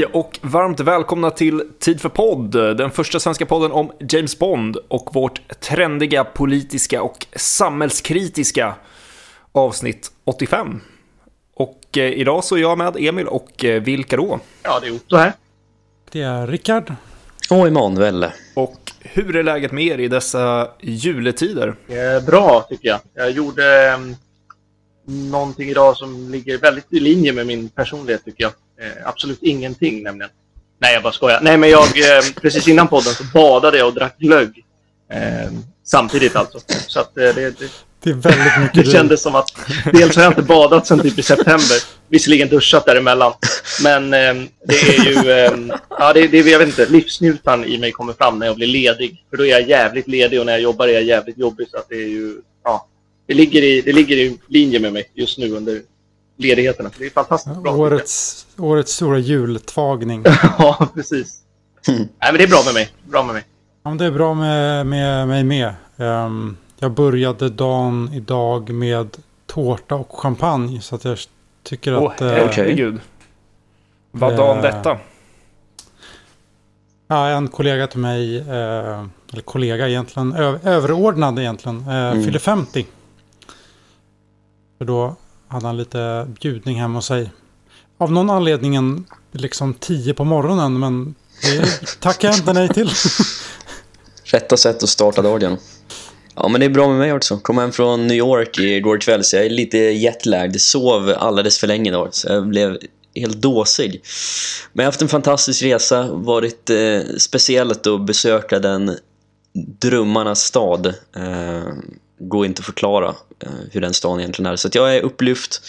Hej och varmt välkomna till Tid för podd, den första svenska podden om James Bond och vårt trendiga politiska och samhällskritiska avsnitt 85. Och eh, idag så är jag med Emil och eh, vilka då? Ja, det är Otto här. Det är Rickard. Och Emanuel. Och hur är läget med er i dessa juletider? Eh, bra, tycker jag. Jag gjorde eh, någonting idag som ligger väldigt i linje med min personlighet, tycker jag. Eh, absolut ingenting, nämligen. Nej, jag bara skojar. Nej, men jag, eh, precis innan podden så badade jag och drack glögg. Eh, samtidigt alltså. Så att det, det, Det är väldigt mycket det kändes som att dels har jag inte badat sedan typ i september. Visserligen duschat däremellan. Men eh, det är ju, eh, ja det, det, jag vet inte, livsnjutan i mig kommer fram när jag blir ledig. För då är jag jävligt ledig och när jag jobbar är jag jävligt jobbig. Så att det är ju, ja, det ligger, i, det ligger i linje med mig just nu under ledigheterna. Det är fantastiskt bra. Årets, årets stora jultvagning. Ja, precis. Nej, men det är bra med mig. Bra med mig. Ja, det är bra med, med mig med. Ehm, jag började dagen idag med tårta och champagne. Så att jag tycker Åh, att... eh, herregud. Vad dagen Eh, detta? ja, en kollega till mig, eh, eller kollega egentligen, ö- överordnad egentligen, eh, fyller 50. För då hade han lite bjudning hemma hos sig. Av någon anledning liksom 10 på morgonen, men det tackar jag inte nej till. Rätta sätt att starta dagen. Ja, men det är bra med mig också. Kom hem från New York igår kväll så jag är lite jetlagd. Sov alldeles för länge idag så jag blev helt dåsig. Men jag har haft en fantastisk resa. Varit eh, speciellt att besöka den drömmarnas stad. Eh, går inte att förklara eh, hur den stan egentligen är. Så att jag är upplyft.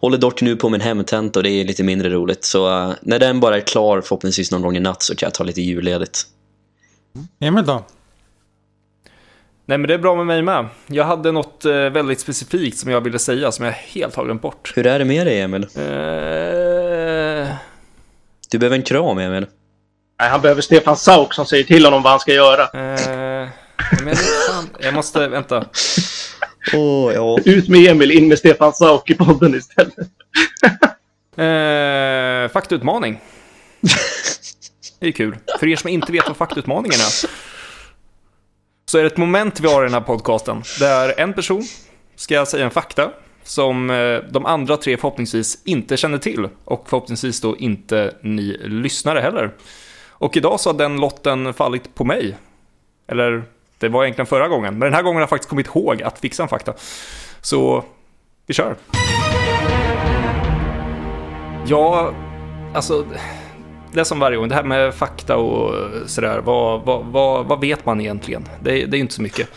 Håller dock nu på min hemtenta och det är lite mindre roligt. Så eh, när den bara är klar förhoppningsvis någon gång i natt så kan jag ta lite julledigt. Emil då? Nej men det är bra med mig med. Jag hade något eh, väldigt specifikt som jag ville säga som jag helt har glömt bort. Hur är det med dig Emil? Eh... Du behöver en kram Emil. Nej, han behöver Stefan Sauk som säger till honom vad han ska göra. Eh, men fan, jag måste, vänta. Åh, ja. Ut med Emil, in med Stefan Sauk i podden istället. Eh, faktautmaning. Det är kul. För er som inte vet vad faktautmaningen är. Så är det ett moment vi har i den här podcasten. Där en person ska säga en fakta som eh, de andra tre förhoppningsvis inte känner till. Och förhoppningsvis då inte ni lyssnare heller. Och idag så har den lotten fallit på mig. Eller det var egentligen förra gången. Men den här gången har jag faktiskt kommit ihåg att fixa en fakta. Så vi kör. Ja, alltså det är som varje gång, det här med fakta och sådär, vad, vad, vad, vad vet man egentligen? Det, det är inte så mycket.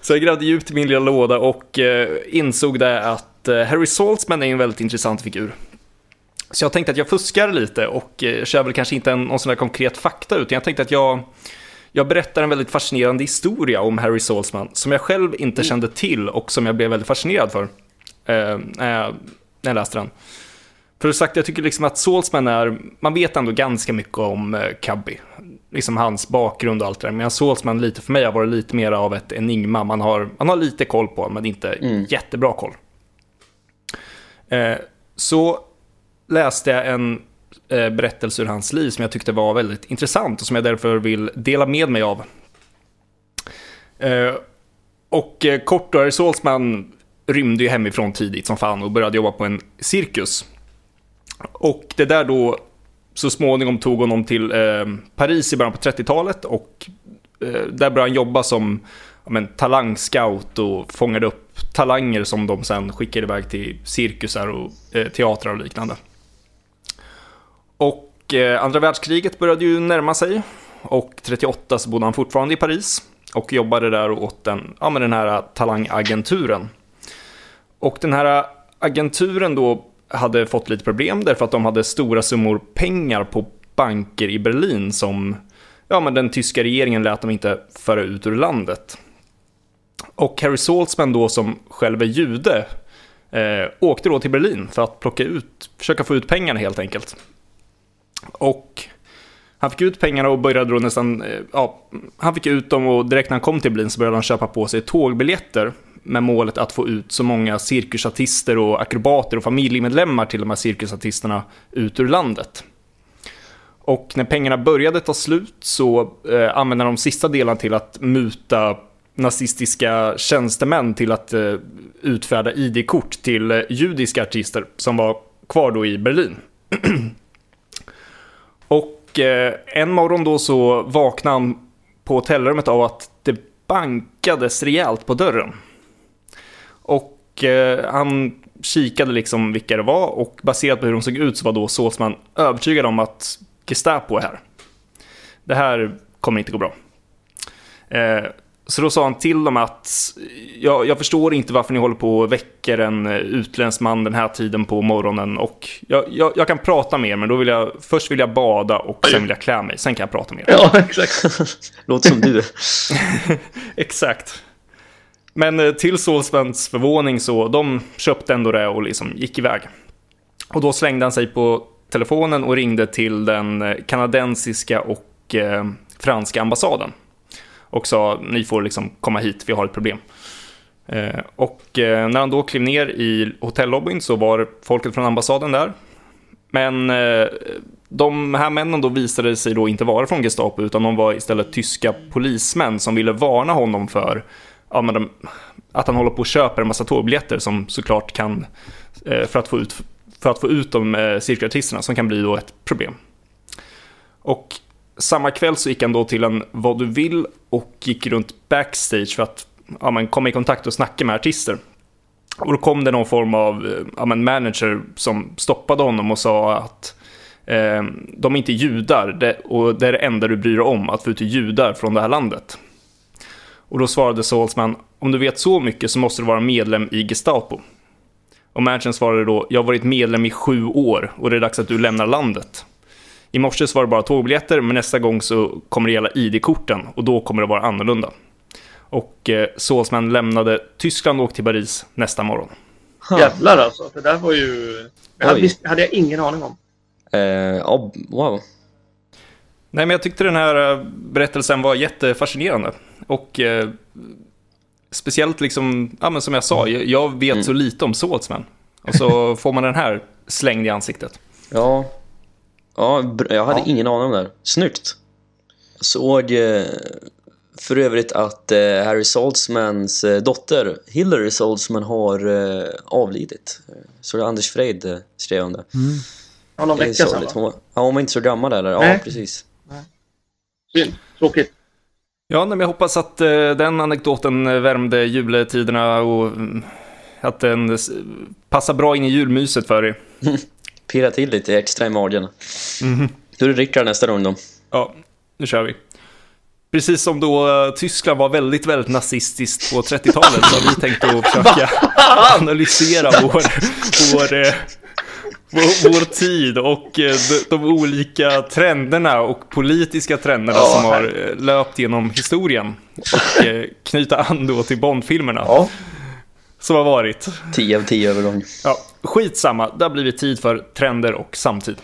Så jag grävde djupt i min lilla låda och eh, insåg det att eh, Harry Saltzman är en väldigt intressant figur. Så jag tänkte att jag fuskar lite och eh, kör väl kanske inte en, någon sån här konkret fakta, utan jag tänkte att jag, jag berättar en väldigt fascinerande historia om Harry Saltzman som jag själv inte kände till och som jag blev väldigt fascinerad för eh, när, jag, när jag läste den. För sagt, jag tycker liksom att Saltzman är, man vet ändå ganska mycket om eh, Cubby. Liksom hans bakgrund och allt det där. Medan Saltzman lite för mig har varit lite mer av ett enigma. Man har, man har lite koll på men inte Mm. jättebra koll. Eh, så läste jag en Eh, berättelse ur hans liv som jag tyckte var väldigt intressant och som jag därför vill dela med mig av. Eh, och eh, kort då, Harry rymde ju hemifrån tidigt som fan och började jobba på en cirkus. Och det där då så småningom tog honom till Paris i början på 30-talet och där började han jobba som men, talangscout och fångade upp talanger som de sen skickade iväg till cirkusar och eh, teatrar och liknande. Och eh, andra världskriget började ju närma sig och 38 så bodde han fortfarande i Paris och jobbade där åt den, ja, med den här talangagenturen. Och den här agenturen då hade fått lite problem därför att de hade stora summor pengar på banker i Berlin som ja, men den tyska regeringen lät dem inte föra ut ur landet. Och Harry Saltzman då som själv är jude eh, åkte då till Berlin för att plocka ut, försöka få ut pengarna helt enkelt. Och han fick ut pengarna och började då nästan, eh, ja, han fick ut dem och direkt när han kom till Berlin så började han köpa på sig tågbiljetter med målet att få ut så många cirkusartister och akrobater och familjemedlemmar till de här cirkusartisterna ut ur landet. Och när pengarna började ta slut så eh, använde de sista delen till att muta nazistiska tjänstemän till att eh, utfärda ID-kort till eh, judiska artister som var kvar då i Berlin. och eh, en morgon då så vaknade han på hotellrummet av att det bankades rejält på dörren. Och eh, han kikade liksom vilka det var och baserat på hur de såg ut så var då såsman övertygad om att Gestapo är här. Det här kommer inte gå bra. Eh, så då sa han till dem att jag, jag, förstår inte varför ni håller på och väcker en utländsk man den här tiden på morgonen och jag, jag, jag, kan prata med er men då vill jag först vill jag bada och sen vill jag klä mig. Sen kan jag prata med er. Ja, exakt. Låter som du. exakt. Men eh, till Solsvens förvåning så de köpte ändå det och liksom gick iväg. Och då slängde han sig på telefonen och ringde till den eh, kanadensiska och eh, franska ambassaden. Och sa, ni får liksom komma hit, vi har ett problem. Eh, och eh, när han då klev ner i hotellobbyn så var folket från ambassaden där. Men eh, de här männen då visade sig då inte vara från Gestapo utan de var istället tyska polismän som ville varna honom för ja, men de, att han håller på och köper en massa tågbiljetter som såklart kan, eh, för att få ut, för att få ut de eh, cirkulartisterna, som kan bli då ett problem. Och samma kväll så gick han då till en Vad du vill och gick runt backstage för att ja, men, komma i kontakt och snacka med artister. Och då kom det någon form av eh, ja, men, manager som stoppade honom och sa att eh, de är inte judar det, och det är det enda du bryr dig om, att få ut judar från det här landet. Och då svarade Salzman, om du vet så mycket så måste du vara medlem i Gestapo. Och managern svarade då, jag har varit medlem i sju år och det är dags att du lämnar landet. I morse var det bara tågbiljetter, men nästa gång så kommer det gälla ID-korten och då kommer det vara annorlunda. Och eh, Salzman lämnade Tyskland och åkte till Paris nästa morgon. Jävlar alltså, det där var ju... Det hade, hade jag ingen aning om. Uh, oh, wow. Nej, men jag tyckte den här eh, berättelsen var jättefascinerande. Och eh, speciellt liksom, ja, men som jag sa, jag, jag vet mm. så lite om Swordsman. Och så får man den här slängd i ansiktet. Ja, ja jag hade ja. ingen aning om det. Snyggt. Jag såg eh, för övrigt att eh, Harry Saltzmans eh, dotter, Hillary Saltzman, har avlidit. Så det Anders Freid skrev om det. Mm. Ja, någon vecka sedan hon, ja, hon var inte så gammal eller? Ja, precis. Nej. Synd. Tråkigt. Ja, men jag hoppas att den anekdoten värmde juletiderna och mm, att den passar bra in i julmyset för er. Pirra till lite extra i magen. Mm. Då är det Rickard nästa gång då. Ja, nu kör vi. Precis som då uh, Tyskland var väldigt, väldigt nazistiskt på 30-talet så har vi tänkt att försöka analysera vår, vår uh, vår, vår tid och eh, de, de, olika trenderna och politiska trenderna ja, som har här. Eh, löpt genom historien. Och eh, knyta an då till Bondfilmerna. Ja. Som har varit. 10 av 10 övergång. Ja, skitsamma, det har blivit tid för trender och samtid.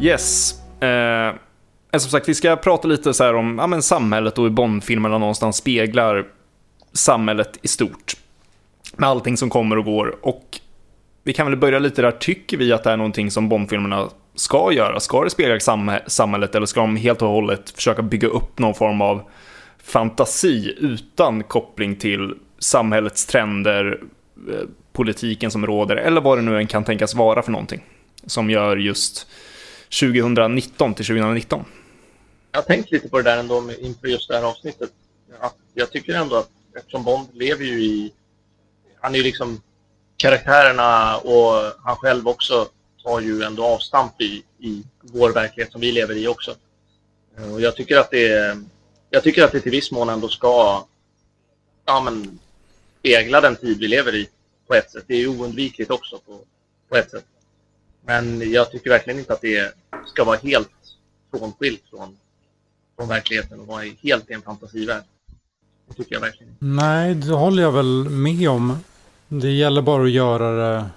Yes. Eh, som sagt, vi ska prata lite så om ja, men samhället och hur Bondfilmerna någonstans speglar samhället i stort. Med allting som kommer och går. Och vi kan väl börja lite där. Tycker vi att det är någonting som Bondfilmerna ska göra? Ska det spegla samhället eller ska de helt och hållet försöka bygga upp någon form av fantasi utan koppling till samhällets trender, eh, politiken som råder eller vad det nu än kan tänkas vara för någonting som gör just 2019 till 2019. Jag har tänkt lite på det där ändå inför just det här avsnittet. Att jag tycker ändå att eftersom Bond lever ju i... Han är ju liksom karaktärerna och han själv också tar ju ändå avstamp i, i vår verklighet som vi lever i också. Eh, och jag tycker att det jag tycker att det till viss mån ändå ska ja, men, spegla den tid vi lever i på ett sätt. Det är oundvikligt också på, på ett sätt. Men jag tycker verkligen inte att det ska vara helt frånskilt från, från verkligheten och vara helt i en fantasivärld. Det tycker jag verkligen inte. Nej, det håller jag väl med om. Det gäller bara att göra det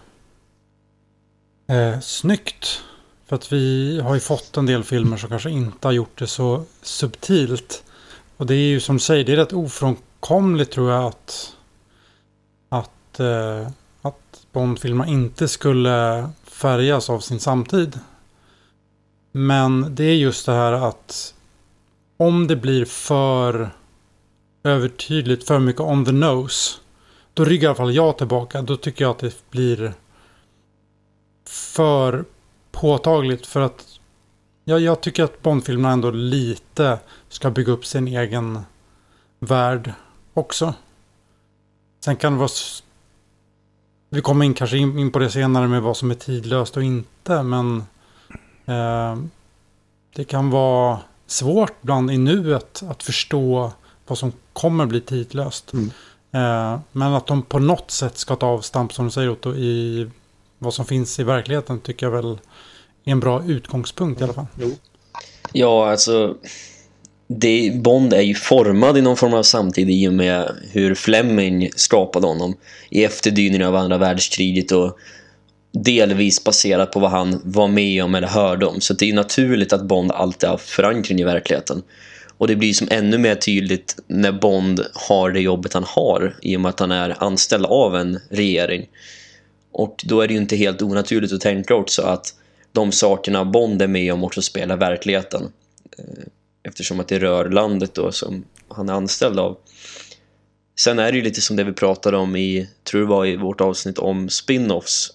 eh, snyggt. För att vi har ju fått en del filmer som kanske inte har gjort det så subtilt. Och det är ju som du säger, det är rätt ofrånkomligt tror jag att, att, eh, att Bondfilmer inte skulle färgas av sin samtid. Men det är just det här att om det blir för övertydligt, för mycket on the nose. Då ryggar i alla fall jag tillbaka. Då tycker jag att det blir för påtagligt. För att jag, jag tycker att Bondfilmerna ändå lite ska bygga upp sin egen värld också. Sen kan det vara... Vi kommer in, kanske in, in på det senare med vad som är tidlöst och inte. Men eh, det kan vara svårt bland i nuet att förstå vad som kommer bli tidlöst. Mm. Eh, men att de på något sätt ska ta avstamp som du säger Otto i vad som finns i verkligheten tycker jag väl är en bra utgångspunkt i alla fall. Jo. Ja, alltså det, Bond är ju formad i någon form av samtid i och med hur Fleming skapade honom i efterdyningarna av andra världskriget och delvis baserat på vad han var med om eller hörde om. Så det är ju naturligt att Bond alltid har förankring i verkligheten. Och det blir som ännu mer tydligt när Bond har det jobbet han har i och med att han är anställd av en regering. Och då är det ju inte helt onaturligt att tänka också att de sakerna Bond är med om också spelar verkligheten. Eh, eftersom att det rör landet då som han är anställd av. Sen är det ju lite som det vi pratade om i, tror det var i vårt avsnitt om spin-offs.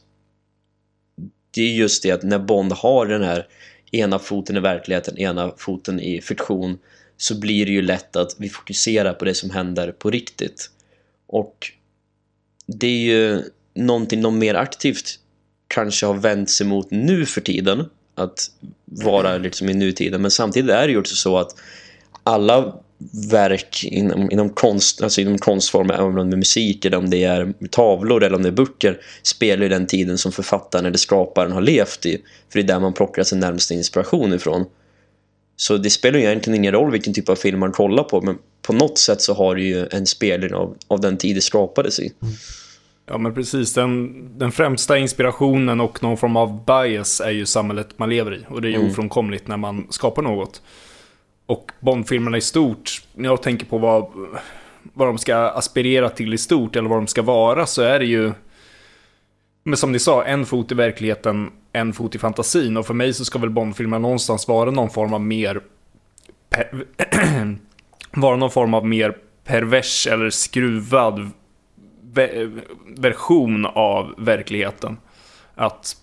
Det är just det att när Bond har den här ena foten i verkligheten, ena foten i fiktion så blir det ju lätt att vi fokuserar på det som händer på riktigt. Och det är ju någonting de mer aktivt kanske har vänt sig mot nu för tiden att vara liksom i nutiden. Men samtidigt är det ju också så att alla verk inom, inom, konst, alltså inom konstformer, även om det är musik eller om det är tavlor eller om det är böcker spelar ju den tiden som författaren eller skaparen har levt i. För det är där man plockar sin närmaste inspiration ifrån så det spelar ju egentligen ingen roll vilken typ av film man kollar på men på något sätt så har det ju en spelning av, av den tid det skapades i. Ja men precis, den, den främsta inspirationen och någon form av bias är ju samhället man lever i. Och det är ju mm. ofrånkomligt när man skapar något. Och Bondfilmerna i stort, när jag tänker på vad, vad de ska aspirera till i stort eller vad de ska vara så är det ju men som ni sa, en fot i verkligheten, en fot i fantasin. Och för mig så ska väl Bondfilmerna någonstans vara någon form av mer... vara någon form av mer pervers eller skruvad version av verkligheten. Att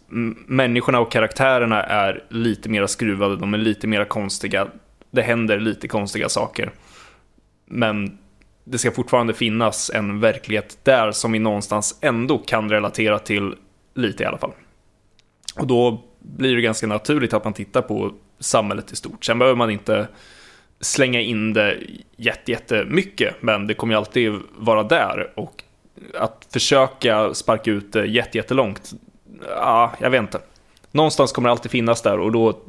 människorna och karaktärerna är lite mer skruvade, de är lite mer konstiga. Det händer lite konstiga saker. Men det ska fortfarande finnas en verklighet där som vi någonstans ändå kan relatera till lite i alla fall. Och då blir det ganska naturligt att man tittar på samhället i stort. Sen behöver man inte slänga in det jättemycket, men det kommer ju alltid vara där. Och att försöka sparka ut det jättelångt, ja, jag vet inte. Någonstans kommer det alltid finnas där och då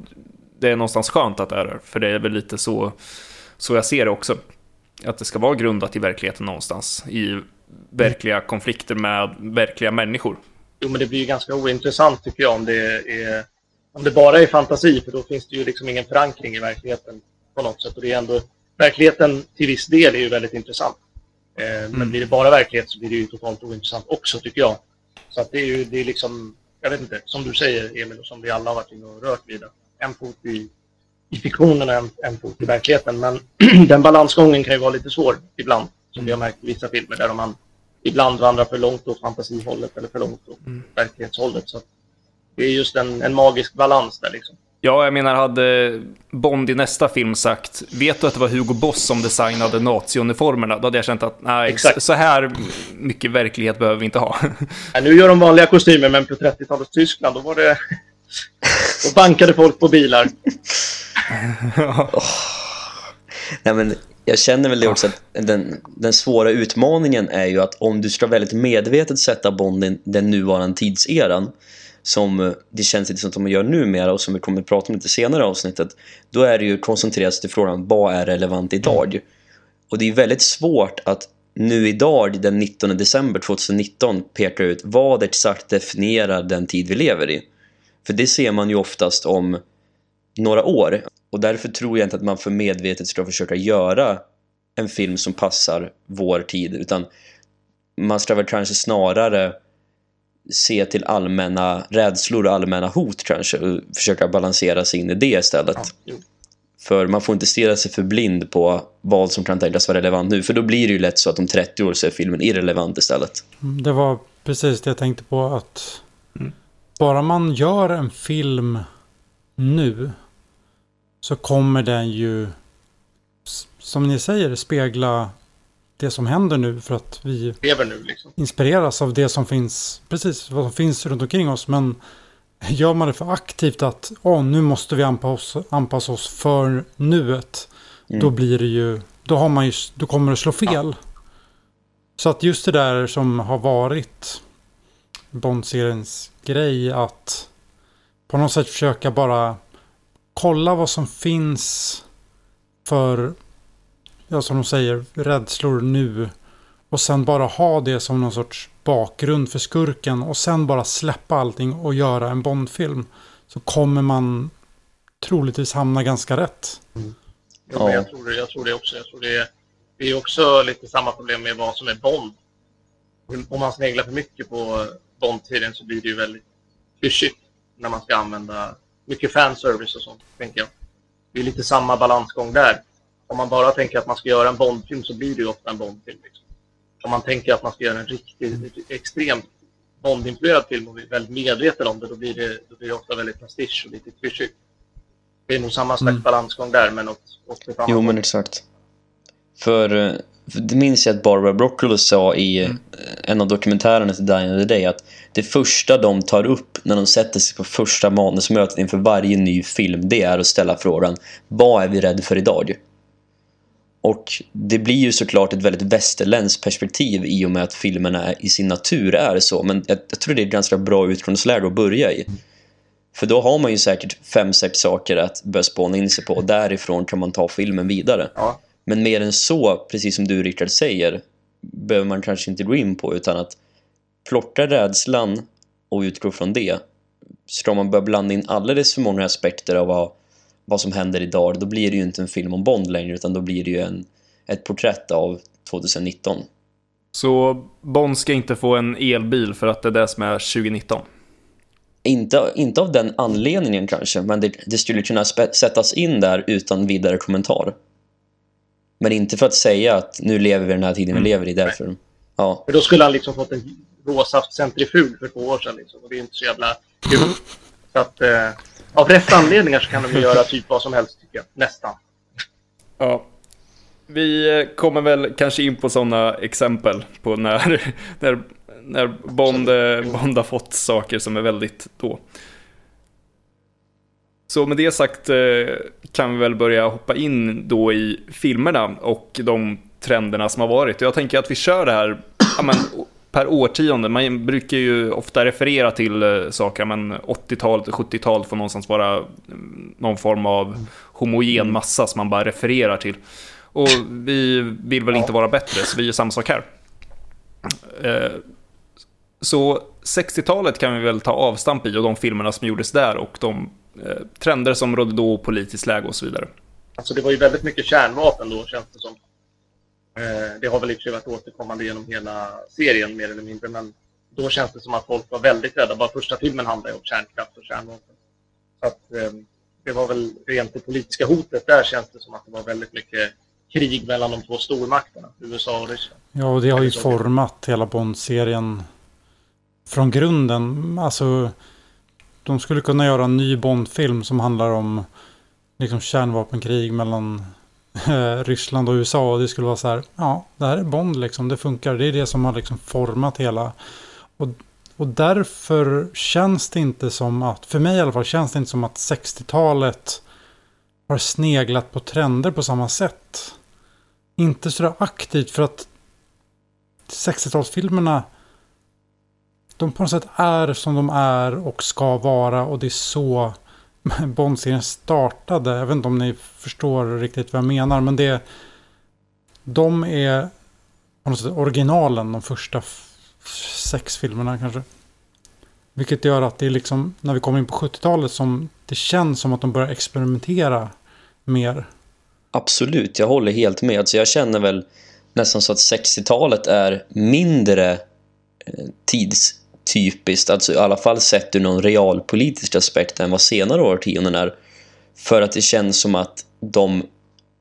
det är någonstans skönt att det är där, för det är väl lite så, så jag ser det också att det ska vara grundat i verkligheten någonstans. I verkliga konflikter med verkliga människor. Jo, men det blir ju ganska ointressant tycker jag om det, är, om det bara är fantasi, för då finns det ju liksom ingen förankring i verkligheten på något sätt. Och det är ändå, verkligheten till viss del är ju väldigt intressant. Eh, mm. Men blir det bara verklighet så blir det ju totalt ointressant också tycker jag. Så att det är ju, det är liksom, jag vet inte, som du säger Emil och som vi alla har varit inne och rört vid. En fot i i fiktionen en, en fot i verkligheten. Men den balansgången kan ju vara lite svår ibland, som vi har märkt i vissa filmer, där man ibland vandrar för långt åt fantasihållet eller för långt åt mm. verklighetshållet. Så det är just en, en magisk balans där liksom. Ja, jag menar, hade Bond i nästa film sagt Vet du att det var Hugo Boss som designade naziuniformerna? Då hade jag känt att nej, Exakt. så här mycket verklighet behöver vi inte ha. Ja, nu gör de vanliga kostymer, men på 30-talets Tyskland, då var det... Då bankade folk på bilar oh. Nej, men jag känner väl det också att den, den svåra utmaningen är ju att om du ska väldigt medvetet sätta Bond den nuvarande tidseran som eh, det känns lite som att man gör numera och som vi kommer att prata om lite senare i avsnittet då är det ju koncentrerat till frågan vad är relevant idag? Mm. Och det är väldigt svårt att nu idag, den 19 december 2019 peka ut vad exakt definierar den tid vi lever i. För det ser man ju oftast om några år. Och därför tror jag inte att man för medvetet ska försöka göra en film som passar vår tid. Utan man ska väl kanske snarare se till allmänna rädslor och allmänna hot kanske och försöka balansera sig in i det istället. Ja, för man får inte stirra sig för blind på vad som kan tänkas vara relevant nu. För då blir det ju lätt så att om 30 år så är filmen irrelevant istället. Mm, det var precis det jag tänkte på. att mm. Bara man gör en film nu så kommer den ju, som ni säger, spegla det som händer nu för att vi nu, liksom. inspireras av det som finns, precis vad som finns runt omkring oss. Men gör man det för aktivt att oh, nu måste vi anpassa, anpassa oss för nuet. Mm. Då blir det ju, då, har man ju, då kommer det slå fel. Ja. Så att just det där som har varit Bond-seriens grej att på något sätt försöka bara kolla vad som finns för, ja som de säger, rädslor nu. Och sen bara ha det som någon sorts bakgrund för skurken och sen bara släppa allting och göra en Bondfilm. Så kommer man troligtvis hamna ganska rätt. Mm. Ja, jag, tror det, jag tror det också. Jag tror det, är, det är också lite samma problem med vad som är Bond. Om man sneglar för mycket på Bond-tiden så blir det ju väldigt klyschigt när man ska använda mycket fanservice och sånt, tänker jag. Det är lite samma balansgång där. Om man bara tänker att man ska göra en Bondfilm så blir det ju ofta en Bondfilm. Liksom. Om man tänker att man ska göra en riktigt extremt Bondinfluerad film och är väldigt medveten om det, då blir det, då blir det ofta väldigt prestige och lite klyschigt. Det är nog samma slags mm. balansgång där, men åt, åt ett annat Jo, men exakt. För, eh, för det minns jag att Barbara Broccoli sa i mm. Eh, en av dokumentärerna till Dying of the Day att det första de tar upp när de sätter sig på första manusmötet inför varje ny film det är att ställa frågan vad är vi rädda för idag? Och det blir ju såklart ett väldigt västerländskt perspektiv i och med att filmerna i sin natur är så. Men jag, jag tror det är ett ganska bra utgångsläge att börja i. För då har man ju säkert fem, sex saker att börja spåna in sig på. Och därifrån kan man ta filmen vidare. Ja. Men mer än så, precis som du Rickard säger, behöver man kanske inte gå in på. Utan att plocka rädslan och utgå från det. Ska man börja blanda in alldeles för många aspekter av vad vad som händer idag, då blir det ju inte en film om Bond längre utan då blir det ju en, ett porträtt av 2019. Så Bond ska inte få en elbil för att det är det som är 2019? Inte, inte av den anledningen kanske, men det, det skulle kunna sättas in där utan vidare kommentar. Men inte för att säga att nu lever vi den här tiden vi mm. lever i därför. Ja. För då skulle han liksom fått en råsaftcentrifug för två år sedan. Liksom, och det är inte så jävla kul. Så att, eh, av rätt anledningar så kan de göra typ vad som helst tycker jag. Nästan. Ja. Vi kommer väl kanske in på sådana exempel på när, när, när Bond, eh, Bond har fått saker som är väldigt då. Så med det sagt eh, kan vi väl börja hoppa in då i filmerna och de trenderna som har varit. Jag tänker att vi kör det här men, per årtionde. Man brukar ju ofta referera till eh, saker, men 80-talet och 70-talet får någonstans vara mm, någon form av homogen massa som man bara refererar till. Och vi vill väl inte vara bättre, så vi gör samma sak här. Eh, så 60-talet kan vi väl ta avstamp i och de filmerna som gjordes där och de trender som rådde då, politiskt läge och så vidare. Alltså det var ju väldigt mycket kärnvapen då känns det som. Eh, det har väl i och för sig varit återkommande genom hela serien mer eller mindre, men då känns det som att folk var väldigt rädda. Bara första filmen handlade om kärnkraft och kärnvapen. Så att, eh, det var väl rent det politiska hotet. Där känns det som att det var väldigt mycket krig mellan de två stormakterna, USA och Ryssland. Ja, och det har ju format hela Bond-serien från grunden. Alltså, de skulle kunna göra en ny Bond-film som handlar om liksom kärnvapenkrig mellan Eh, Ryssland och USA. Och det skulle vara så här, ja, det här är Bond liksom, det funkar. Det är det som har liksom format hela. Och, och därför känns det inte som att, för mig i alla fall, känns det inte som att 60-talet har sneglat på trender på samma sätt. Inte så aktivt för att 60-talsfilmerna de på något sätt är som de är och ska vara och det är så Bond-serien startade. Jag vet inte om ni förstår riktigt vad jag menar. Men det, de är på något sätt originalen, de första sex filmerna kanske. Vilket gör att det är liksom, när vi kommer in på 70-talet, som det känns som att de börjar experimentera mer. Absolut, jag håller helt med. Så jag känner väl nästan så att 60-talet är mindre eh, tids... Typiskt, alltså i alla fall sett ur någon realpolitisk aspekt än vad senare årtionden är. För att det känns som att de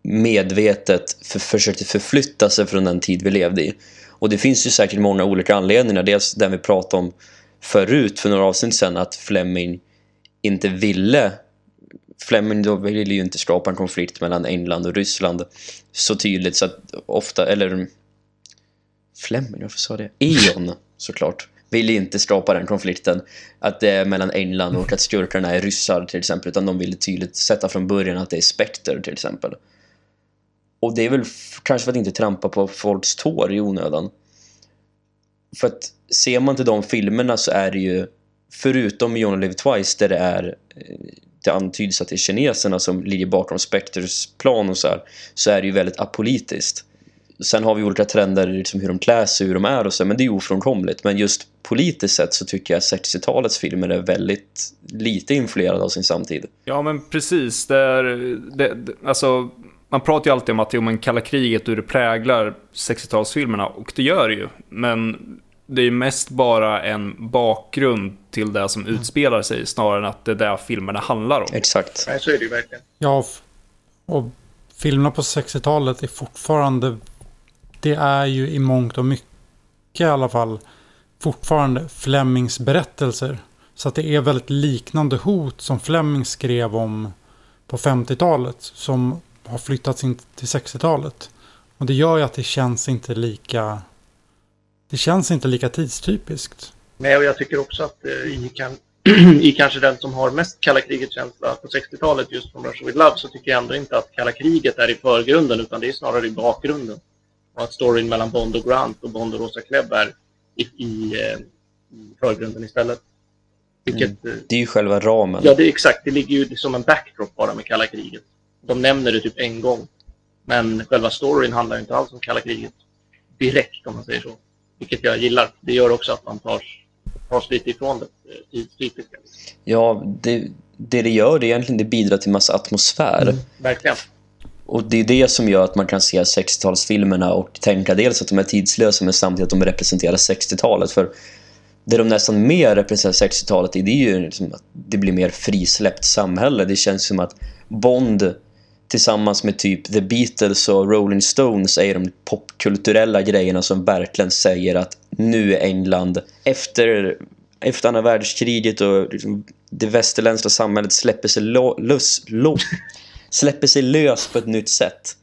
medvetet för, försökte förflytta sig från den tid vi levde i. Och det finns ju säkert många olika anledningar. Dels den vi pratade om förut för några avsnitt sedan att Fleming inte ville Fleming då ville ju inte skapa en konflikt mellan England och Ryssland så tydligt så att ofta, eller Fleming, varför sa det? Eon såklart ville inte skapa den konflikten att det är mellan England och att skurkarna är ryssar till exempel utan de ville tydligt sätta från början att det är Spectre till exempel. Och det är väl kanske för att inte trampa på folks tår i onödan. För att ser man till de filmerna så är det ju förutom You Only Live Twice där det är eh, det antyds att det är kineserna som ligger bakom Spectres plan och så här, så är det ju väldigt apolitiskt. Sen har vi olika trender liksom hur de klär sig, hur de är och så, men det är ofrånkomligt. Men just politiskt sett så tycker jag 60-talets filmer är väldigt lite influerade av sin samtid. Ja, men precis. Det är, det, det, alltså, man pratar ju alltid om att jo, men kalla kriget hur det präglar 60-talsfilmerna, och det gör det ju. Men det är mest bara en bakgrund till det som utspelar sig snarare än att det är det filmerna handlar om. Exakt. Nej, så är det ju verkligen. Ja, och filmerna på 60-talet är fortfarande... Det är ju i mångt och mycket i alla fall fortfarande Flemings berättelser. Så att det är väldigt liknande hot som Fleming skrev om på 50-talet som har flyttats in till 60-talet. Och det gör ju att det känns inte lika det känns inte lika tidstypiskt. Nej, och jag tycker också att eh, i, kan, i kanske den som har mest kalla kriget-känsla på 60-talet, just från Russia with Love, så tycker jag ändå inte att kalla kriget är i förgrunden, utan det är snarare i bakgrunden. Och att storyn mellan Bond och Grant och Bond och Rosa Klebb är i, i, eh, i förgrunden istället. Vilket, mm. Det är ju själva ramen. Ja, det är exakt. Det ligger ju som en backdrop bara med kalla kriget. De nämner det typ en gång. Men själva storyn handlar inte alls om kalla kriget direkt, om man säger så vilket jag gillar. Det gör också att man tar, sig lite ifrån det eh, tidstypiska. Ja, det, det det gör det egentligen det bidrar till massa atmosfär. Mm, verkligen. Och det är det som gör att man kan se 60-talsfilmerna och tänka dels att de är tidslösa men samtidigt att de representerar 60-talet. För det de nästan mer representerar 60-talet i det är ju liksom att det blir mer frisläppt samhälle. Det känns som att Bond tillsammans med typ The Beatles och Rolling Stones är de popkulturella grejerna som verkligen säger att nu är England efter, efter andra världskriget och liksom det västerländska samhället släpper sig, lo, lo, släpper sig lös på ett nytt sätt.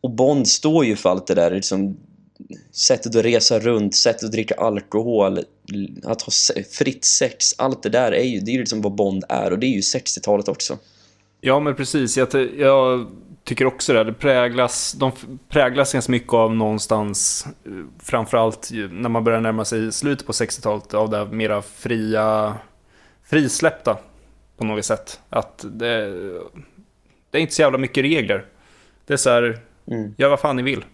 Och Bond står ju för allt det där. Liksom, sättet att resa runt, sättet att dricka alkohol, att ha fritt sex. Allt det där är ju, det är ju liksom vad Bond är och det är ju 60-talet också. Ja, men precis. Jag, jag tycker också det. det präglas, de präglas ganska mycket av någonstans, framförallt när man börjar närma sig slutet på 60-talet, av det mera fria, frisläppta på något sätt. Att det, det är inte så jävla mycket regler. Det är så här, mm. gör vad fan ni vill.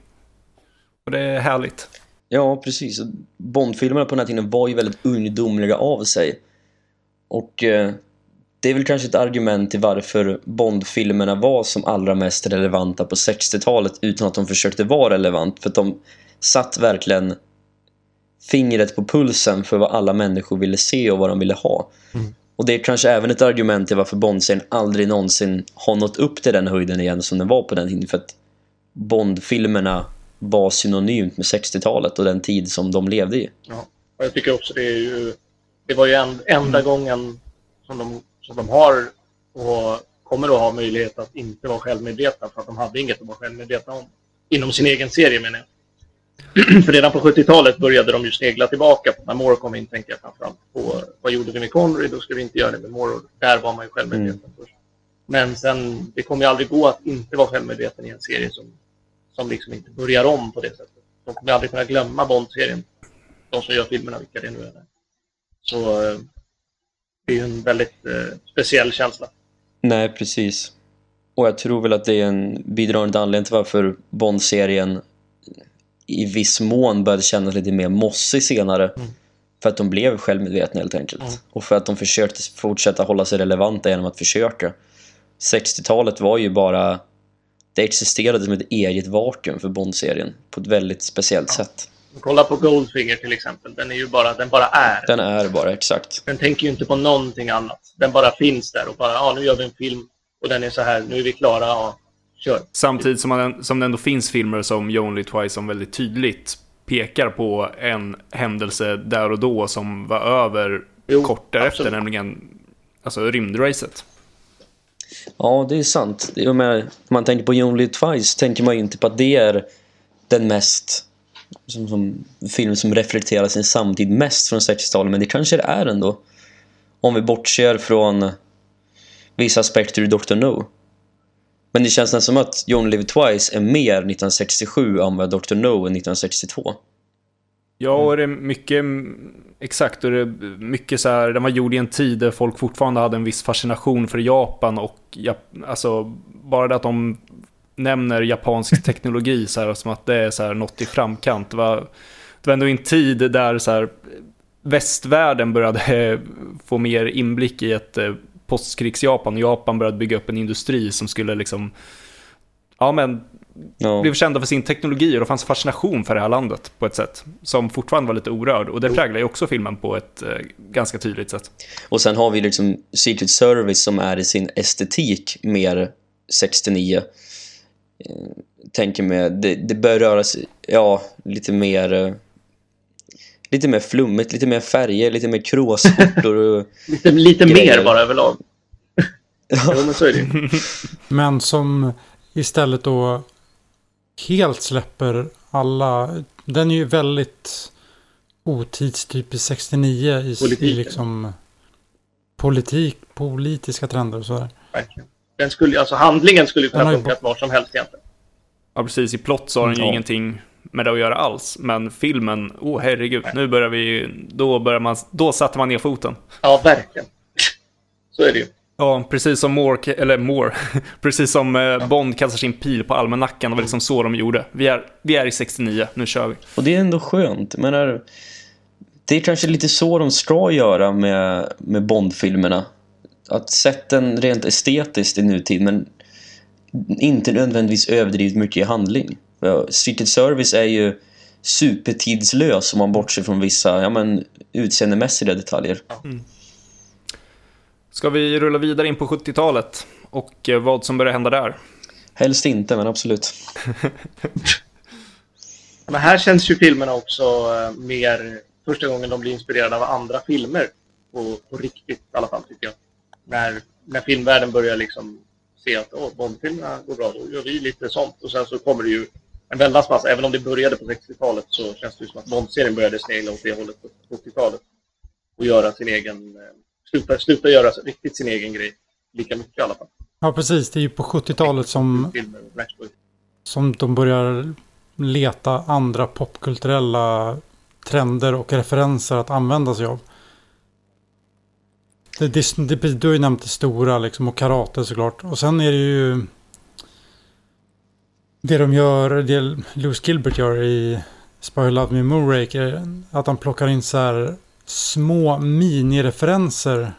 Och det är härligt. Ja, precis. Bondfilmerna på den här tiden var ju väldigt ungdomliga av sig. Och eh, det är väl kanske ett argument till varför Bondfilmerna var som allra mest relevanta på 60-talet utan att de försökte vara relevant. För att de satt verkligen fingret på pulsen för vad alla människor ville se och vad de ville ha. Mm. Och det är kanske även ett argument till varför Bond-serien aldrig någonsin har nått upp till den höjden igen som den var på den tiden. För att Bond-filmerna var synonymt med 60-talet och den tid som de levde i. Ja, och jag tycker också det är ju... Det var ju en, enda mm. gången som de som de har och kommer att ha möjlighet att inte vara självmedvetna för att de hade inget att vara självmedvetna om. Inom sin egen serie menar jag. för redan på 70-talet började de ju snegla tillbaka. När Moore kom in tänkte jag framförallt på vad gjorde vi med Connery, då ska vi inte göra det med Moore. Där var man ju självmedveten mm. först. Men sen, det kommer ju aldrig gå att inte vara självmedveten i en serie som, som liksom inte börjar om på det sättet. De kommer aldrig kunna glömma Bond-serien. De som gör filmerna, vilka det nu är. Så eh, det är ju en väldigt eh, speciell känsla. Nej, precis. Och jag tror väl att det är en bidragande anledning till varför Bond-serien i viss mån började kännas lite mer mossig senare. Mm. För att de blev självmedvetna helt enkelt. Och för att de försökte fortsätta hålla sig relevanta genom att försöka. 60-talet var ju bara... Det existerade som ett eget vakuum för Bond-serien på ett väldigt speciellt sätt. Kolla på Goldfinger till exempel. Den är ju bara, den bara är. Den är bara, exakt. Den tänker ju inte på någonting annat. Den bara finns där och bara, ja nu gör vi en film och den är så här, nu är vi klara, ja, kör. Samtidigt som, man, som det ändå finns filmer som You Only Twice som väldigt tydligt pekar på en händelse där och då som var över Jo, kort därefter, absolut. nämligen alltså rymdracet. Ja, det är sant. Det är med, när man tänker på You Only Twice tänker man ju inte på att det är den mest som, som film som reflekterar sin samtid mest från 60-talet, men det kanske det är ändå. Om vi bortser från vissa aspekter i Dr. No. Men det känns nästan som att Only Live Twice är mer 1967 än vad Dr. No är 1962. Ja, och det är mycket, exakt, och det är mycket så här, den var gjord i en tid där folk fortfarande hade en viss fascination för Japan och alltså bara det att de nämner japansk teknologi så här, som att det är så här något i framkant. Det var, det var ändå en tid där så här, västvärlden började få mer inblick i ett eh, postkrigs-Japan och Japan började bygga upp en industri som skulle liksom, ja men Ja. blev kända för sin teknologi och det fanns fascination för det här landet på ett sätt som fortfarande var lite orörd. Och det präglar ju också filmen på ett eh, ganska tydligt sätt. Och sen har vi liksom Secret Service som är i sin estetik mer 69. Eh, tänker mig, det, det bör röra sig, ja, lite mer eh, lite mer flummigt, lite mer färger, lite mer kråsskjortor och Lite, lite mer bara överlag. Jo, men så är det. Men som istället då helt släpper alla. Den är ju väldigt otidstypisk 69 i, i liksom politik, politiska trender och sådär. Den skulle, alltså handlingen skulle kunna funka var som helst egentligen. Ja, precis. I plott så har den ju Ja. ingenting med det att göra alls. Men filmen, åh oh, herregud, nu börjar vi, då börjar man, då satte man ner foten. Ja, verkligen. Så är det ju. Ja, precis som Moore, eller Moore, precis som eh, Bond kastar sin pil på almanackan, det var liksom så de gjorde. Vi är, vi är i 69, nu kör vi. Och det är ändå skönt. Jag menar, det är kanske lite så de ska göra med, med Bond-filmerna. Att sätta den rent estetiskt i nutid, men inte nödvändigtvis överdrivet mycket i handling. Secret Service är ju supertidslös om man bortser från vissa ja, men, utseendemässiga detaljer. Ska vi rulla vidare in på 70-talet och eh, vad som börjar hända där? Helst inte, men absolut. Men här känns ju filmerna också eh, mer första gången de blir inspirerade av andra filmer. På, på riktigt i alla fall tycker jag. När, när filmvärlden börjar liksom se att åh, Bondfilmerna går bra, då gör vi lite sånt. Och sen så kommer det ju en väldans massa. Även om det började på 60-talet så känns det som att Bond-serien började snegla åt det hållet på 70-talet. Och göra sin egen, eh, sluta, sluta göra riktigt sin egen grej. Lika mycket i alla fall. Ja, precis. Det är ju på 70-talet som, som de börjar leta andra popkulturella trender och referenser att använda sig av. Det, det, det, du har ju nämnt det stora liksom och karate såklart. Och sen är det ju det de gör, det Lewis Gilbert gör i Spy Love Me Moonraker. Att han plockar in så här små minireferenser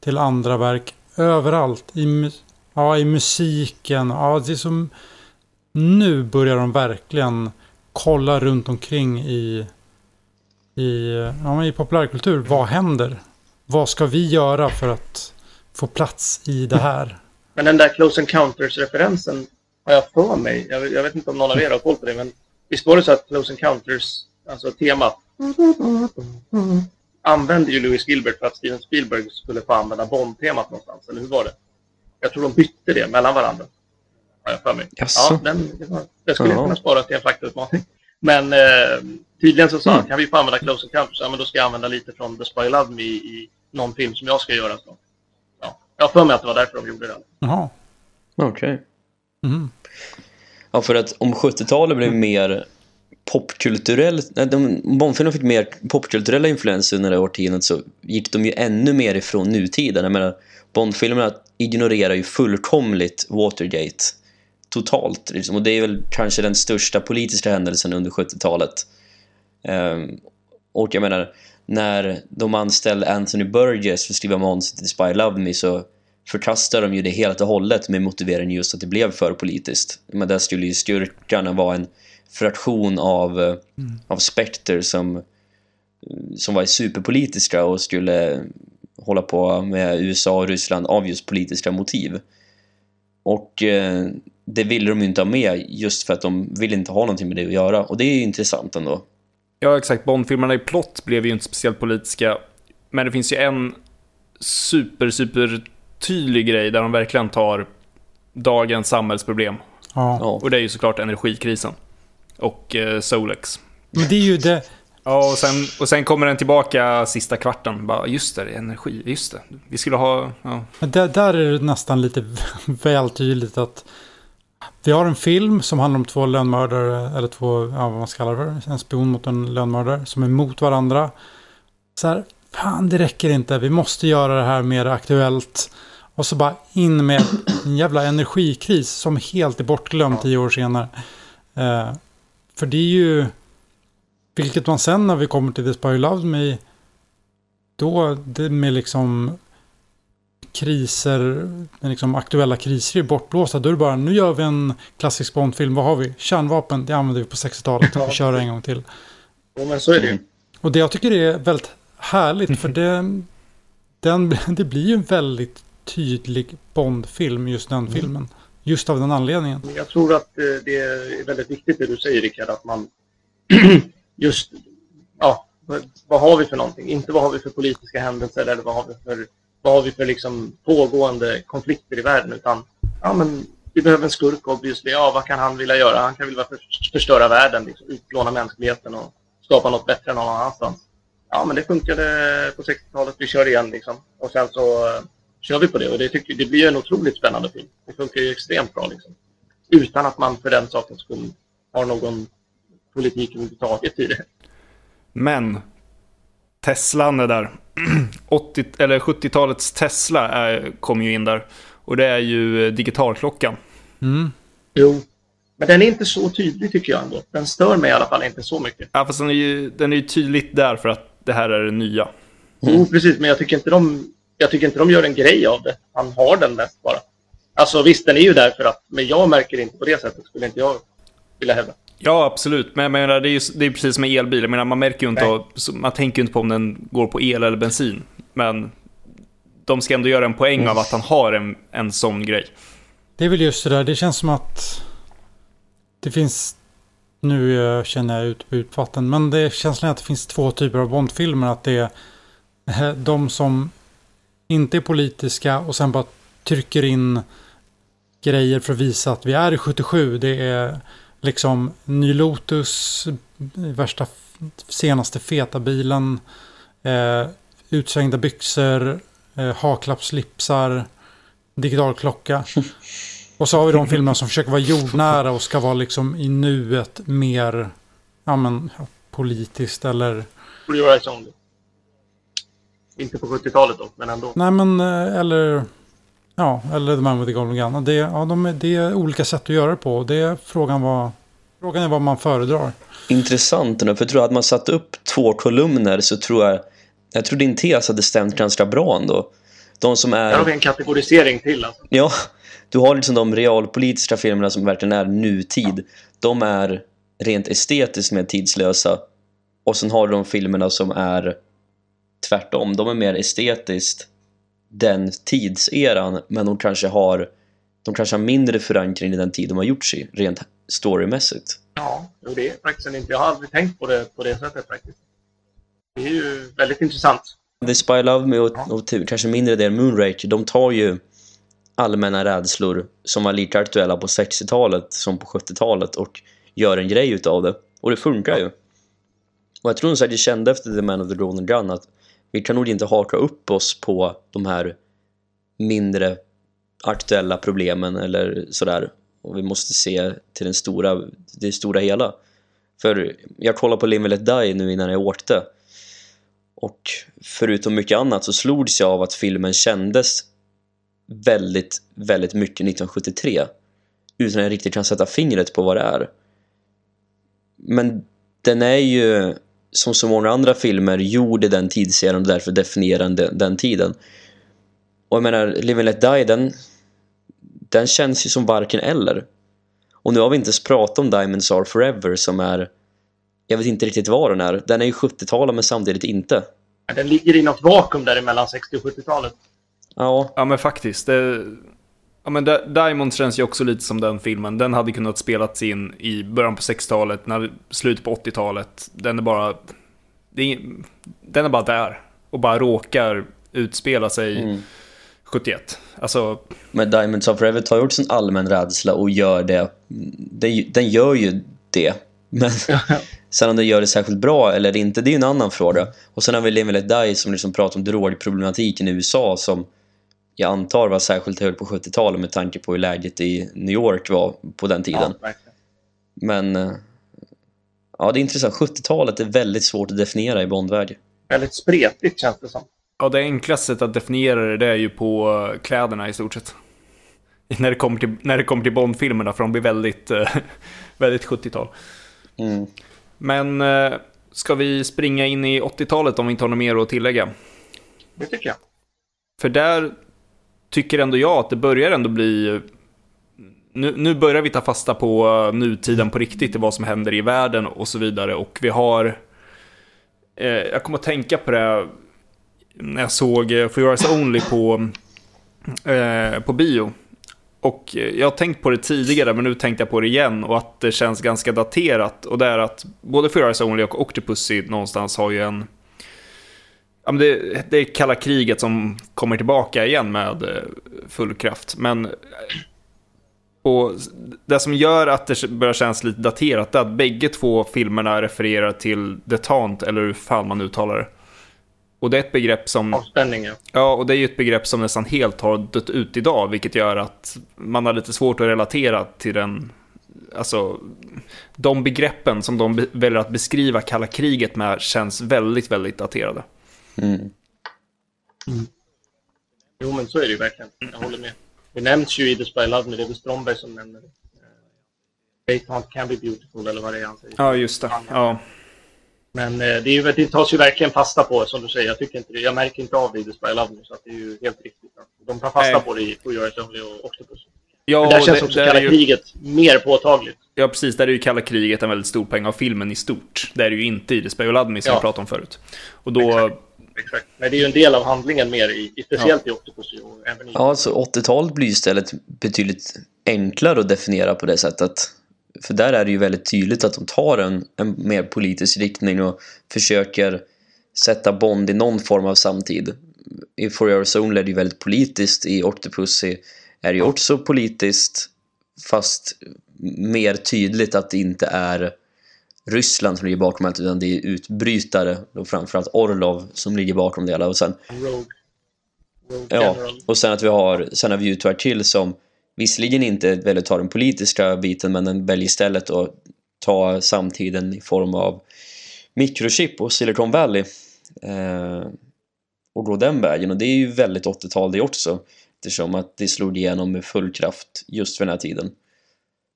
till andra verk överallt. I, ja, i musiken. Ja, det är som... Nu börjar de verkligen kolla runt omkring i, i, ja, i populärkultur. Vad händer? Vad ska vi göra för att få plats i det här? Men den där Close Encounters-referensen har jag för mig. Jag, jag vet inte om någon av er har koll på det, men visst var det så att Close Encounters, alltså temat, använde ju Louis Gilbert för att Steven Spielberg skulle få använda Bond-temat någonstans, eller hur var det? Jag tror de bytte det mellan varandra. Har jag för mig. Jaså? Ja, den, det skulle jag kunna spara till en faktautmaning. Men eh, tydligen så sa han, Mm. kan vi få använda Close Encounters? Ja, men då ska jag använda lite från The Spy Love Me i, i någon film som jag ska göra. Så. Ja, jag har för mig att det var därför de gjorde det. Jaha. Okej. Mm. Ja, för att om 70-talet blev mer popkulturellt, nej, om Bondfilmerna fick mer popkulturella influenser under det årtiondet så gick de ju ännu mer ifrån nutiden. Jag menar, Bondfilmerna ignorerar ju fullkomligt Watergate totalt. Liksom. Och det är väl kanske den största politiska händelsen under 70-talet. Um, ehm, Och jag menar, när de anställde Anthony Burgess för att skriva manus till Spy Love Me så förkastar de ju det helt och hållet med motiveringen just att det blev för politiskt. Men där skulle ju styrkan vara en fraktion av, mm. av Spectre som, som var superpolitiska och skulle hålla på med USA och Ryssland av just politiska motiv. Och eh, det ville de ju inte ha med just för att de ville inte ha någonting med det att göra. Och det är ju intressant ändå. Ja, exakt. Bondfilmerna i plott blev ju inte speciellt politiska. Men det finns ju en super, super tydlig grej där de verkligen tar dagens samhällsproblem. Ja. Och det är ju såklart energikrisen. Och eh, Solex. Men det är ju det... Ja, och sen, och sen kommer den tillbaka sista kvarten. Bara, just det, energi, just det. Vi skulle ha... Ja. Men där, där är det nästan lite väl tydligt att vi har en film som handlar om två lönnmördare, eller två, ja, vad man ska kalla det för, en spion mot en lönnmördare, som är mot varandra. Så här, fan det räcker inte, vi måste göra det här mer aktuellt. Och så bara in med en jävla energikris som helt är bortglömd tio år senare. Eh, för det är ju, vilket man sen när vi kommer till The Spy You Loved Me, då det med liksom kriser, liksom aktuella kriser är bortblåsta. Då är det bara, nu gör vi en klassisk Bondfilm. Vad har vi? Kärnvapen, det använde vi på 60-talet. Vi kör en gång till. Ja, men så är det ju. Och det jag tycker är väldigt härligt, för det, den, det blir ju en väldigt tydlig Bondfilm, just den mm. filmen. Just av den anledningen. Jag tror att eh, det är väldigt viktigt det du säger Rickard, att man just, ja, vad har vi för någonting? Inte vad har vi för politiska händelser eller vad har vi för vad har vi för liksom pågående konflikter i världen utan ja, men vi behöver en skurk obviously. Ja, vad kan han vilja göra? Han kan vilja förstöra världen, liksom, utplåna mänskligheten och skapa något bättre någon annanstans. Ja, men det funkade på 60-talet. Vi kör igen liksom. Och sen så uh, kör vi på det och det, tycker, det blir en otroligt spännande film. Det funkar ju extremt bra liksom. Utan att man för den sakens skull har någon politik överhuvudtaget i det. Men Teslan är där. 80, eller 70-talets Tesla är, kom ju in där. Och det är ju digitalklockan. Mm. Jo, men den är inte så tydlig tycker jag ändå. Den stör mig i alla fall inte så mycket. Ja, fast den är ju, den är ju tydligt där för att det här är det nya. Mm. Jo, precis, men jag tycker, inte de, jag tycker inte de gör en grej av det. Han har den mest bara. Alltså visst, den är ju där för att, men jag märker det inte på det sättet, skulle inte jag vilja hävda. Ja, absolut. Men jag menar, det är ju det är precis som med elbil. Jag menar, man märker ju inte, av, man tänker ju inte på om den går på el eller bensin. Men de ska ändå göra en poäng av att han har en, en sån grej. Det är väl just det där, det känns som att det finns, nu känner jag ut på utvatten, men det känns att det finns två typer av Bondfilmer. Att det är de som inte är politiska och sen bara trycker in grejer för att visa att vi är i 77. Det är liksom ny Lotus, värsta senaste feta bilen, eh, utsvängda byxor, eh, haklappslipsar, digitalklocka. Och så har vi de filmerna som försöker vara jordnära och ska vara liksom i nuet mer ja, men, politiskt eller... Inte på 70-talet dock, men ändå. Nej, men eh, eller... Ja, eller The Man with the Golden Gun. Det, ja, de det är olika sätt att göra det på. Det är frågan, vad, frågan är vad man föredrar. Intressant, för jag tror att man satt upp två kolumner så tror jag... Jag tror din tes hade stämt ganska bra ändå. De som är... Där har vi en kategorisering till alltså. Ja, du har liksom de realpolitiska filmerna som verkligen är nutid. De är rent estetiskt mer tidslösa. Och sen har du de filmerna som är tvärtom. De är mer estetiskt den tidseran men de kanske har de kanske har mindre förankring i den tid de har gjorts i rent storymässigt. Ja, det är faktiskt inte. Jag har aldrig tänkt på det på det sättet faktiskt. Det är ju väldigt intressant. The Spy Love Me och, ja. och kanske mindre del Moonraker, de tar ju allmänna rädslor som var lika aktuella på 60-talet som på 70-talet och gör en grej utav det. Och det funkar ja. ju. Och jag tror nog säkert kände efter The Man of the Golden Gun att vi kan nog inte haka upp oss på de här mindre aktuella problemen eller sådär. Och vi måste se till den stora, det stora hela. För jag kollade på Live Let Die nu innan jag åkte. Och förutom mycket annat så slogs jag av att filmen kändes väldigt, väldigt mycket 1973. Utan att jag riktigt kan sätta fingret på vad det är. Men den är ju som så många andra filmer gjorde den tidsserien och därför definierade den, den tiden. Och jag menar, Live and Let Die, den, den känns ju som varken eller. Och nu har vi inte ens pratat om Diamonds Are Forever som är, jag vet inte riktigt vad den är. Den är ju 70-talet men samtidigt inte. Den ligger i något vakuum där mellan 60 och 70-talet. Ja. Ja men faktiskt. Det, ja, men Di- Diamond känns ju också lite som den filmen. Den hade kunnat spelats in i början på 60-talet, när slutet på 80-talet. Den är bara... Det är, den är bara där. Och bara råkar utspela sig Mm. 71. Alltså, Men Diamonds of Forever tar ju också en allmän rädsla och gör det. Den, den gör ju det. Men sen om den gör det särskilt bra eller inte, det är ju en annan fråga. Och sen har vi Live and Let Die som liksom pratar om drogproblematiken i USA som jag antar var särskilt hög på 70-talet med tanke på hur läget i New York var på den tiden. Ja. Men eh, ja, det är intressant. 70-talet är väldigt svårt att definiera i Bondvärld. Väldigt spretigt känns det som. ja, det enklaste sättet att definiera det, det är ju på eh, kläderna i stort sett. När det kommer till, när det kommer till Bond-filmerna, för de blir väldigt, eh, väldigt 70-tal. Mm. Men ska vi springa in i 80-talet om vi inte har något mer att tillägga? Det tycker jag. För där tycker ändå jag att det börjar ändå bli... Nu, nu börjar vi ta fasta på nutiden på riktigt, i vad som händer i världen och så vidare. Och vi har... Eh, jag kommer att tänka på det när jag såg eh, For Yours Only på, eh, på bio. Och jag har tänkt på det tidigare, men nu tänkte jag på det igen och att det känns ganska daterat. Och det är att både For Yours Only och Octopussy någonstans har ju en... Ja, men det, det är kalla kriget som kommer tillbaka igen med eh, full kraft. Men eh, och det som gör att det börjar kännas lite daterat är att bägge två filmerna refererar till detente, eller hur fan man uttalar det. Och det är ett begrepp som... Avspänning, ja. Ja, och det är ju ett begrepp som nästan helt har dött ut idag, vilket gör att man har lite svårt att relatera till den... Alltså, de begreppen som de väljer att beskriva kalla kriget med känns väldigt, väldigt daterade. Mm. Jo, men så är det ju verkligen. Jag håller med. Det nämns ju i The Spy Love Me, det är väl Stromberg som nämner det. Eh, Detente can be beautiful, eller vad det är han säger. Ja, just det. Ja. Men eh, det, är ju, det tas ju verkligen fasta på, som du säger. Jag, tycker inte det, jag märker inte av det i The Spy Love Me, så att det är ju helt riktigt. De tar fasta Nej. på det i Yours Only och Octopus. Ja, Men där känns det- också där kalla ju- kriget mer påtagligt. Ja, precis. Där är ju kalla kriget en väldigt stor poäng av filmen i stort. Det är ju inte i The Spy Blood Me som Ja. jag pratade om förut. Och då... Exakt. Exakt. Men det är ju en del av handlingen mer, i, speciellt i Octopus och även i... Ja, alltså 80-talet blir istället betydligt enklare att definiera på det sättet. För där är det ju väldigt tydligt att de tar en, en mer politisk riktning och försöker sätta Bond i någon form av samtid. I For Your Only är det ju väldigt politiskt, i Octopussy är det ju också politiskt fast mer tydligt att det inte är Ryssland som ligger bakom allt utan det är utbrytare och framförallt Orlov som ligger bakom det hela och sen Rogue. Rogue Ja, och sen att vi har, sen har vi ju till som visserligen inte väljer att ta den politiska biten men den väljer istället att ta samtiden i form av mikrochip och Silicon Valley eh, och gå den vägen och det är ju väldigt 80-tal det också eftersom att det slog igenom med full kraft just för den här tiden.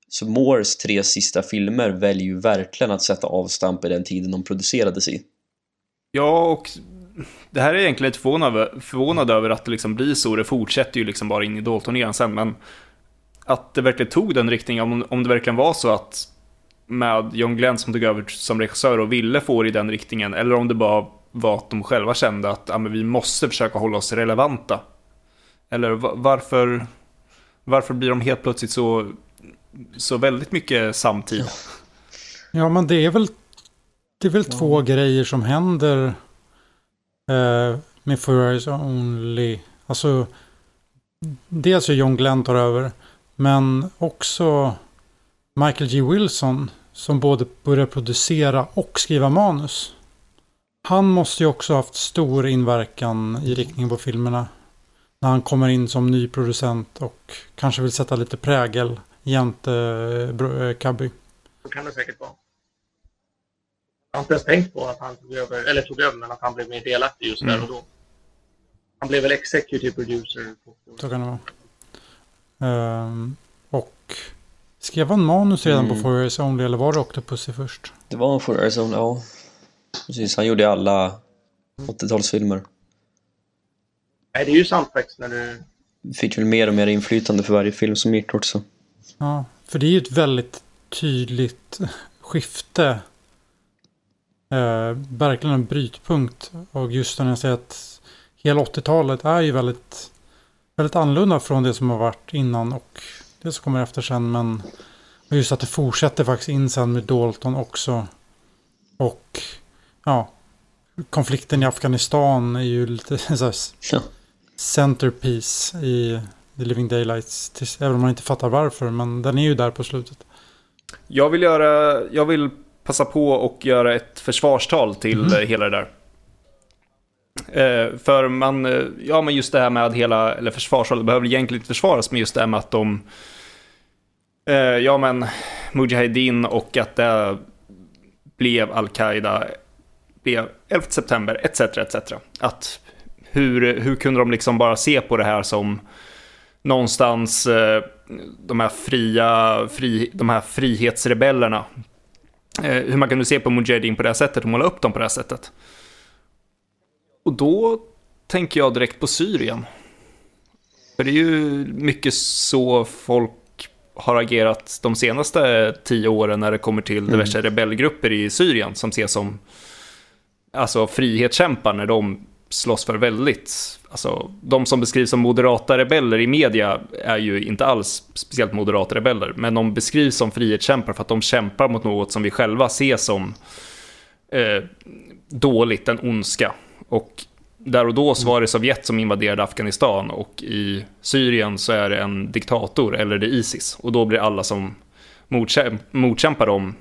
Så Moores tre sista filmer väljer ju verkligen att sätta avstamp i den tiden de producerades i. Ja, och det här är egentligen lite förvånad, över- förvånad över att det liksom blir så. Det fortsätter ju liksom bara in i Dalton sen, men att det verkligen tog den riktningen, om, om det verkligen var så att med John Glenn som tog över som regissör och ville få det i den riktningen, eller om det bara var att de själva kände att ja, men vi måste försöka hålla oss relevanta. Eller varför, varför blir de helt plötsligt så, så väldigt mycket samtid? Ja, men det är väl, det är väl två grejer som händer eh, med For Eyes Only. Alltså, dels hur John Glenn tar över, men också Michael G. Wilson som både börjar producera och skriva manus. Han måste ju också haft stor inverkan i riktningen på filmerna. När han kommer in som ny producent och kanske vill sätta lite prägel jämte eh, Bro- eh. Så kan det säkert vara. Jag har inte ens tänkt på att han tog över, eller tog över, men att han blev mer delaktig just där Mm. och då. Han blev väl executive producer. På, Så kan det vara. Ehm, och skrev han manus redan Mm. på For Years Only eller var det Octopussy först? Det var en For Your Only, ja. precis. Han gjorde alla 80-talsfilmer. Nej, det är ju sant faktiskt när du... Fick väl mer och mer inflytande för varje film som gick också. Ja, för det är ju ett väldigt tydligt skifte. Eh, verkligen en brytpunkt. Och just när jag säger att hela 80-talet är ju väldigt, väldigt annorlunda från det som har varit innan och det som kommer efter sen. Men just att det fortsätter faktiskt in sen med Dalton också. Och ja, konflikten i Afghanistan är ju lite så här, centerpiece i The Living Daylights. tills- Även om man inte fattar varför, men den är ju där på slutet. Jag vill göra, jag vill passa på och göra ett försvarstal till eh, hela det där. Eh, för man, eh, ja men just det här med hela, eller försvarstal, det behöver egentligen inte försvaras, men just det här med att de, eh, ja men, Mujahedin och att det blev Al-Qaida, blev 11 september, etc. etc. Att hur, hur kunde de liksom bara se på det här som någonstans eh, de här fria, fri, de här frihetsrebellerna. Eh, hur man kunde se på Mujahedin på det här sättet och måla upp dem på det här sättet. Och då tänker jag direkt på Syrien. För det är ju mycket så folk har agerat de senaste tio åren när det kommer till diverse rebellgrupper i Syrien som ses som alltså, frihetskämpar när de slåss för väldigt, alltså de som beskrivs som moderata rebeller i media är ju inte alls speciellt moderata rebeller, men de beskrivs som frihetskämpar för att de kämpar mot något som vi själva ser som eh, dåligt, en ondska. Och där och då så var det Sovjet som invaderade Afghanistan och i Syrien så är det en diktator eller det är Isis. Och då blir alla som motkämp motkämpar dem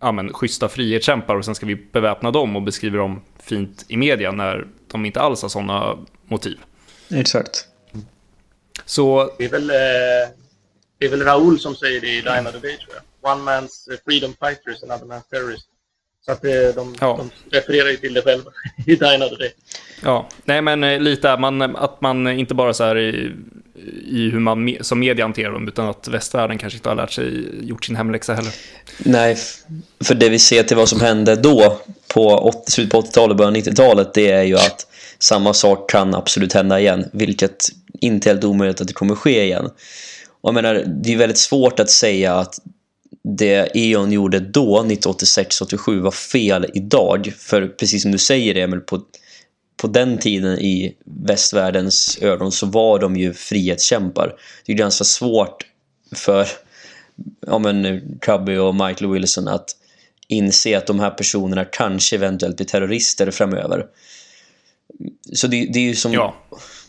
ja, men, schyssta frihetskämpar och sen ska vi beväpna dem och beskriva dem fint i media när de inte alls har sådana motiv. Exakt. Så Det är väl, eh, det är väl Raoul som säger det i Die Another Day, tror jag. One man's eh, freedom fighters, another man's terrorist. Så att eh, de, Ja. de refererar ju till det själva i Die Another Day. Ja, nej men lite att man, att man inte bara så här i, i hur man som media hanterar dem, utan att västvärlden kanske inte har lärt sig, gjort sin hemläxa heller. Nej, för det vi ser till vad som hände då på 80, slutet på 80-talet och början av 90-talet det är ju att samma sak kan absolut hända igen, vilket inte är helt omöjligt att det kommer ske igen. Och jag menar, det är väldigt svårt att säga att det E.ON gjorde då, 1986-87, var fel idag. För precis som du säger Emil, på, på den tiden i västvärldens ögon så var de ju frihetskämpar. Det är ganska svårt för ja, men, Cubby och Michael Wilson att inse att de här personerna kanske eventuellt blir terrorister framöver. Så det, det är ju som... Ja.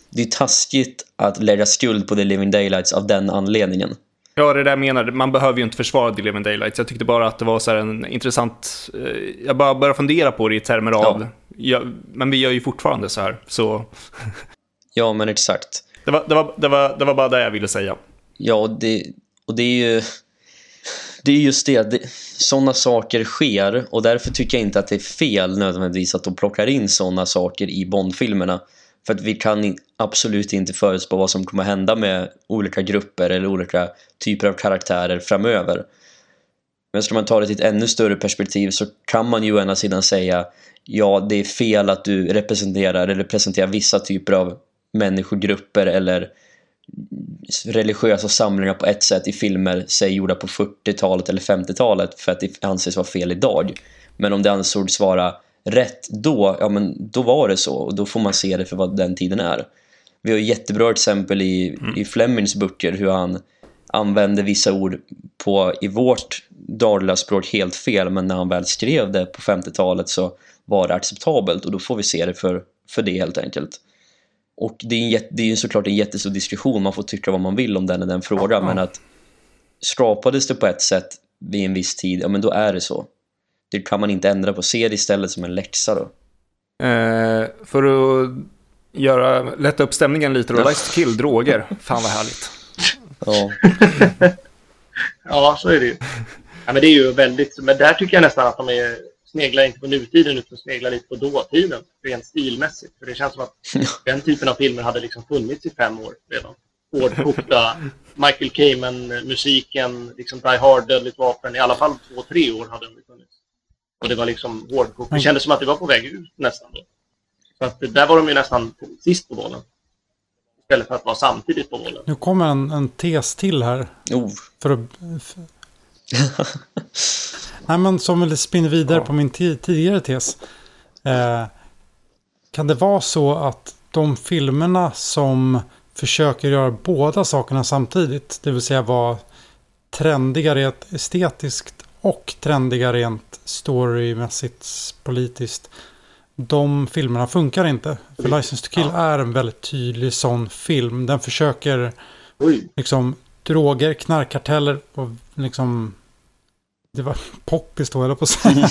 Det är taskigt att lägga skuld på The Living Daylights av den anledningen. Ja, det där jag menar, man behöver ju inte försvara The Living Daylights. Jag tyckte bara att det var så här en intressant... eh, Jag bara började fundera på det i termer av... Ja, men vi gör ju fortfarande så här, så... Ja, men exakt. Det var, det var, det var, det var bara det jag ville säga. Ja, och det, och det är ju... Det är just det, det sådana saker sker och därför tycker jag inte att det är fel nödvändigtvis att de plockar in sådana saker i Bondfilmerna. För att vi kan absolut inte förutspå vad som kommer hända med olika grupper eller olika typer av karaktärer framöver. Men ska man ta det till ett ännu större perspektiv så kan man ju å ena sidan säga ja, det är fel att du representerar eller presenterar vissa typer av människogrupper eller religiösa samlingar på ett sätt i filmer, säg gjorda på 40-talet eller 50-talet för att det anses vara fel idag. Men om det ansågs vara rätt då, ja men då var det så och då får man se det för vad den tiden är. Vi har jättebra exempel i, i Flemings böcker hur han använde vissa ord på i vårt dagliga språk helt fel men när han väl skrev det på 50-talet så var det acceptabelt och då får vi se det för, för det helt enkelt. Och det är, en jätte, det är ju såklart en jättestor diskussion, man får tycka vad man vill om den och den frågan men att skapades det på ett sätt vid en viss tid, ja men då är det så. Det kan man inte ändra på, se det istället som en läxa då. Eh, för att göra, lätta upp stämningen lite då, Lice to Kill, droger. Fan vad härligt. Ja, Ja, så är det ju. Ja, men det är ju väldigt... Men där tycker jag nästan att de är, sneglar inte på nutiden utan sneglar lite på dåtiden, rent stilmässigt. För det känns som att den typen av filmer hade liksom funnits i fem år redan. Hårdkokta Michael Kamen-musiken, liksom Die Hard, Dödligt vapen. I alla fall två, tre år hade de funnits. Och det var liksom hårdkokt. Det kändes som att det var på väg ut nästan. Då. Så att där var de ju nästan sist på bollen. Istället för att vara samtidigt på bollen. Nu kommer en, en tes till här. Oh. För att... För... Nej, men som spinner vidare Ja. på min ti- tidigare tes. Eh, kan det vara så att de filmerna som försöker göra båda sakerna samtidigt, det vill säga vara trendiga rent estetiskt och trendiga rent storymässigt, politiskt. De filmerna funkar inte. För License to Kill är en väldigt tydlig sån film. Den försöker Oj. liksom droger, knarkkarteller och liksom... Det var poppis då, eller på att säga.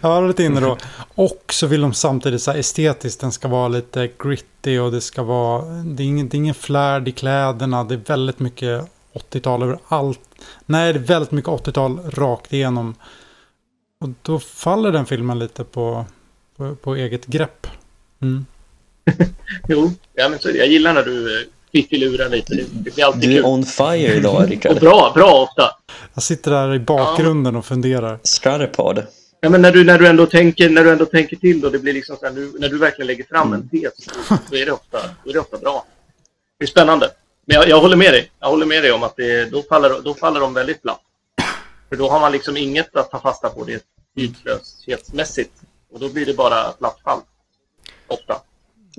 Jag var lite inne då. Och så vill de samtidigt så här estetiskt, den ska vara lite gritty och det ska vara... Det är ingen, det är ingen flärd i kläderna, det är väldigt mycket 80-tal över allt. Nej, det är väldigt mycket 80-tal rakt igenom. Och då faller den filmen lite på, på, på eget grepp. Mm. Jo, ja, men så är det. jag gillar när du fiffilurar lite. Det, blir alltid Du är kul. on fire idag, Och Rickard. bra, bra ofta. Jag sitter där i bakgrunden och funderar. Strutterpod. Ja, men när du, när, du ändå tänker, när du ändå tänker till då, det blir liksom så här, nu, när du verkligen lägger fram en tes, då, är det ofta, då är det ofta bra. Det är spännande. Men jag, jag håller med dig. Jag håller med dig om att det, då, faller, då faller de väldigt platt. För då har man liksom inget att ta fasta på det tidslöshetsmässigt. Och då blir det bara platt fall. Ofta.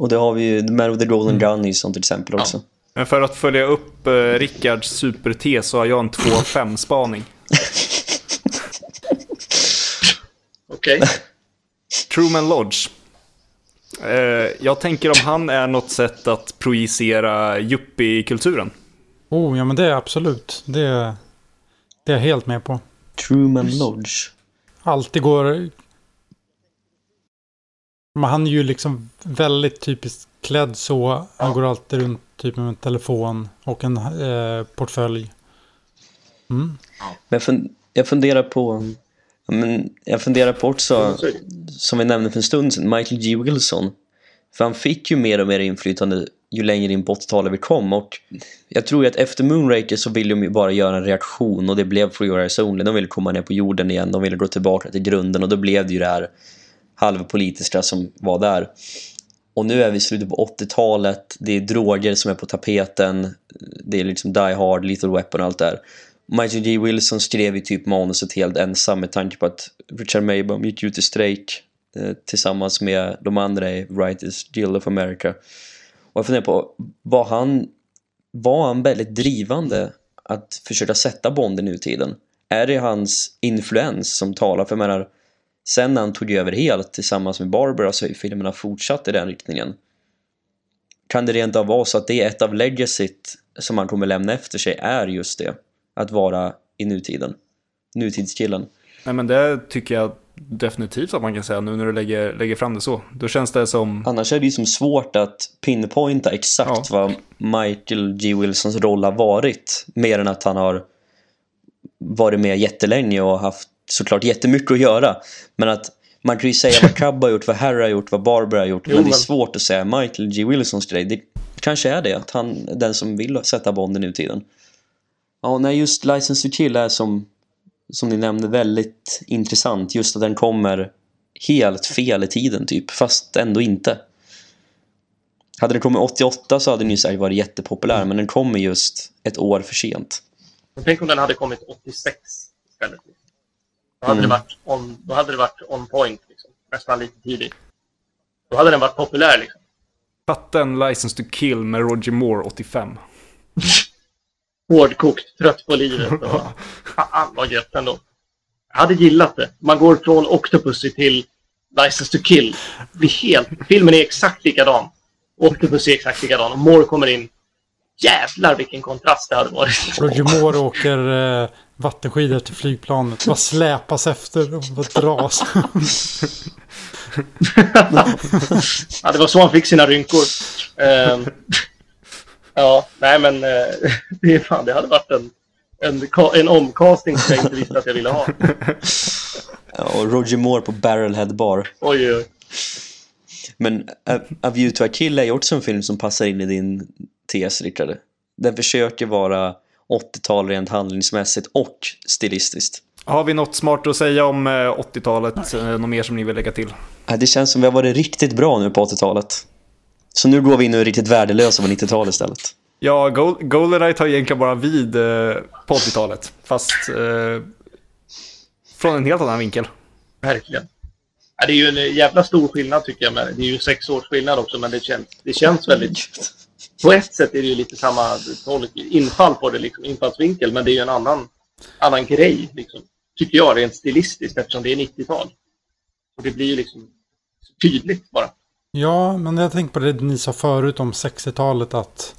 Och det har vi ju The Man with the Golden Gun i som till exempel också. Men för att följa upp eh, Rickards supertes så har jag en 2-5-spaning. Okej? Truman Lodge. Eh, jag tänker om han är något sätt att projicera yuppie-kulturen. Oh, ja men det är absolut. Det, det är jag helt med på. Truman Lodge. Alltid går... Men han är ju liksom väldigt typiskt klädd så. Han går alltid runt typ med en telefon och en eh, portfölj. Mm. Men jag, fun- jag funderar på... Men jag funderar på också, som vi nämnde för en stund sedan, Michael G. Wilson. För han fick ju mer och mer inflytande ju längre in på 80-talet vi kom och jag tror ju att efter Moonraker så ville de ju bara göra en reaktion och det blev For Your Eyes Only. De ville komma ner på jorden igen, de ville gå tillbaka till grunden och då blev det ju det här halvpolitiska som var där. Och nu är vi i slutet på 80-talet, det är droger som är på tapeten, det är liksom Die Hard, Lethal Weapon och allt där. Michael G. Wilson skrev ju typ manuset helt ensam med tanke på att Richard Maybaum gick ut i strejk eh, tillsammans med de andra i Writers Guild of America. Och jag funderar på, var han, var han väldigt drivande att försöka sätta Bond i nutiden? Är det hans influens som talar? För jag menar, sen när han tog över helt tillsammans med Barbara så har ju filmerna fortsatt i den riktningen. Kan det rent av vara så att det är ett av legacyt som han kommer lämna efter sig är just det? Att vara i nutiden. Nutidskillen. Nej, men det tycker jag definitivt att man kan säga nu när du lägger, lägger fram det så. Då känns det som... Annars är det ju som svårt att pinpointa exakt Ja. vad Michael G. Wilsons roll har varit. Mer än att han har varit med jättelänge och haft såklart jättemycket att göra. Men att man kan ju säga vad Cub har gjort, vad Harry har gjort, vad Barbara har gjort. Jo, men det är svårt att säga Michael G. Wilsons grej. Det kanske är det, att han är den som vill sätta Bond i nutiden. Ja, nej, just License to Kill är som, som ni nämnde väldigt intressant. Just att den kommer helt fel i tiden typ, fast ändå inte. Hade det kommit 88 så hade den ju säkert varit jättepopulär, men den kommer just ett år för sent. Men tänk om den hade kommit 86 istället. Då hade, Mm. det, varit on, då hade det varit on point. Liksom. Nästan lite tidigt. Då hade den varit populär. Liksom. Fatta en License to Kill med Roger Moore 85. Hårdkokt, trött på livet. Och, fan vad gött ändå. Jag hade gillat det. Man går från Octopussy till License to Kill. Det blir helt... Filmen är exakt likadan. Octopussy är exakt likadan. Och Moore kommer in. Jävlar vilken kontrast det hade varit. Roger Moore åker eh, vattenskidor till flygplanet. Bara släpas efter och bara dras. Ja, det var så han fick sina rynkor. Ehm, ja, nej men eh, det, är fan, det hade varit en, en, en omcasting som jag inte visste att jag ville ha. Ja, och Roger Moore på Barrelhead Bar. Oj, oj. Men A, A View to a Kill är ju också en film som passar in i din tes, Rickard. Den försöker vara 80-tal rent handlingsmässigt och stilistiskt. Har vi något smart att säga om 80-talet? Eh, något mer som ni vill lägga till? Det känns som vi har varit riktigt bra nu på 80-talet. Så nu går vi in och är riktigt värdelösa på 90-talet istället. Ja, Goldeneye tar egentligen bara vid eh, på 80-talet. Fast eh, från en helt annan vinkel. Verkligen. Ja, det är ju en jävla stor skillnad tycker jag. Med. Det är ju sex års skillnad också, men det känns, det känns väldigt... På ett sätt är det ju lite samma infall på det, liksom, infallsvinkel, men det är ju en annan, annan grej, liksom, tycker jag, rent stilistiskt, eftersom det är 90-tal. Och det blir ju liksom tydligt bara. Ja, men jag tänker på det ni sa förut om 60-talet att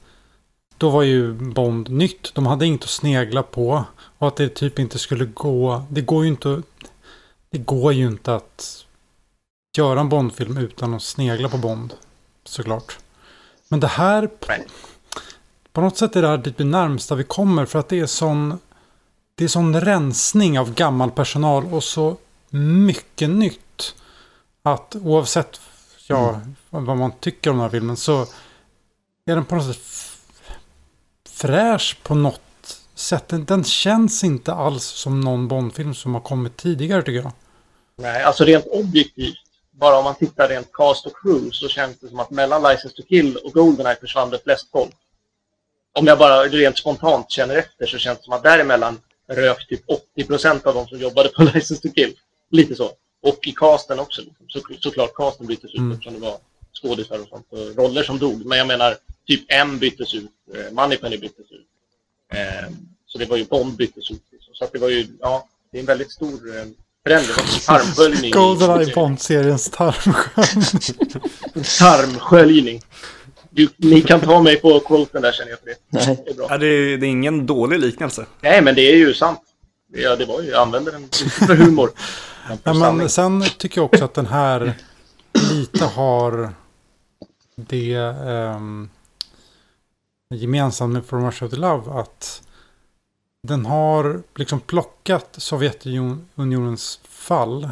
då var ju Bond nytt. De hade inget att snegla på. Och att det typ inte skulle gå. Det går ju inte. Det går ju inte att göra en Bondfilm utan att snegla på Bond. Såklart. Men det här. På något sätt är det här det närmsta vi kommer. För att det är sån. Det är sån rensning av gammal personal och så mycket nytt. Att oavsett ja, mm. vad man tycker om den här filmen så är den på något sätt fräsch på något sätt. Den, den känns inte alls som någon Bondfilm som har kommit tidigare tycker jag. Nej, alltså rent objektivt, bara om man tittar rent cast och crew så känns det som att mellan License to Kill och Goldeneye försvann det flest folk. Om jag bara rent spontant känner efter så känns det som att däremellan rök typ 80 procent av de som jobbade på License to Kill. Lite så. Och i casten också. Liksom. Så, såklart casten byttes ut mm. eftersom det var skådisar och sånt. Och roller som dog. Men jag menar, typ M byttes ut. Eh, Moneypenny byttes ut. Eh, så det var ju Bond byttes ut. Liksom. Så att det var ju, ja, det är en väldigt stor eh, förändring. Tarmsköljning. Goldeneye Bond-seriens tarmsköljning. tarmsköljning. Du, ni kan ta mig på quoten där känner jag för det. Nej. Det är, bra. Ja, det, är, det är ingen dålig liknelse. Nej, men det är ju sant. Ja, det var ju, jag använder den för humor. Ja, men sen tycker jag också att den här lite har det um, gemensamt med From Russia to Love att den har liksom plockat Sovjetunionens fall.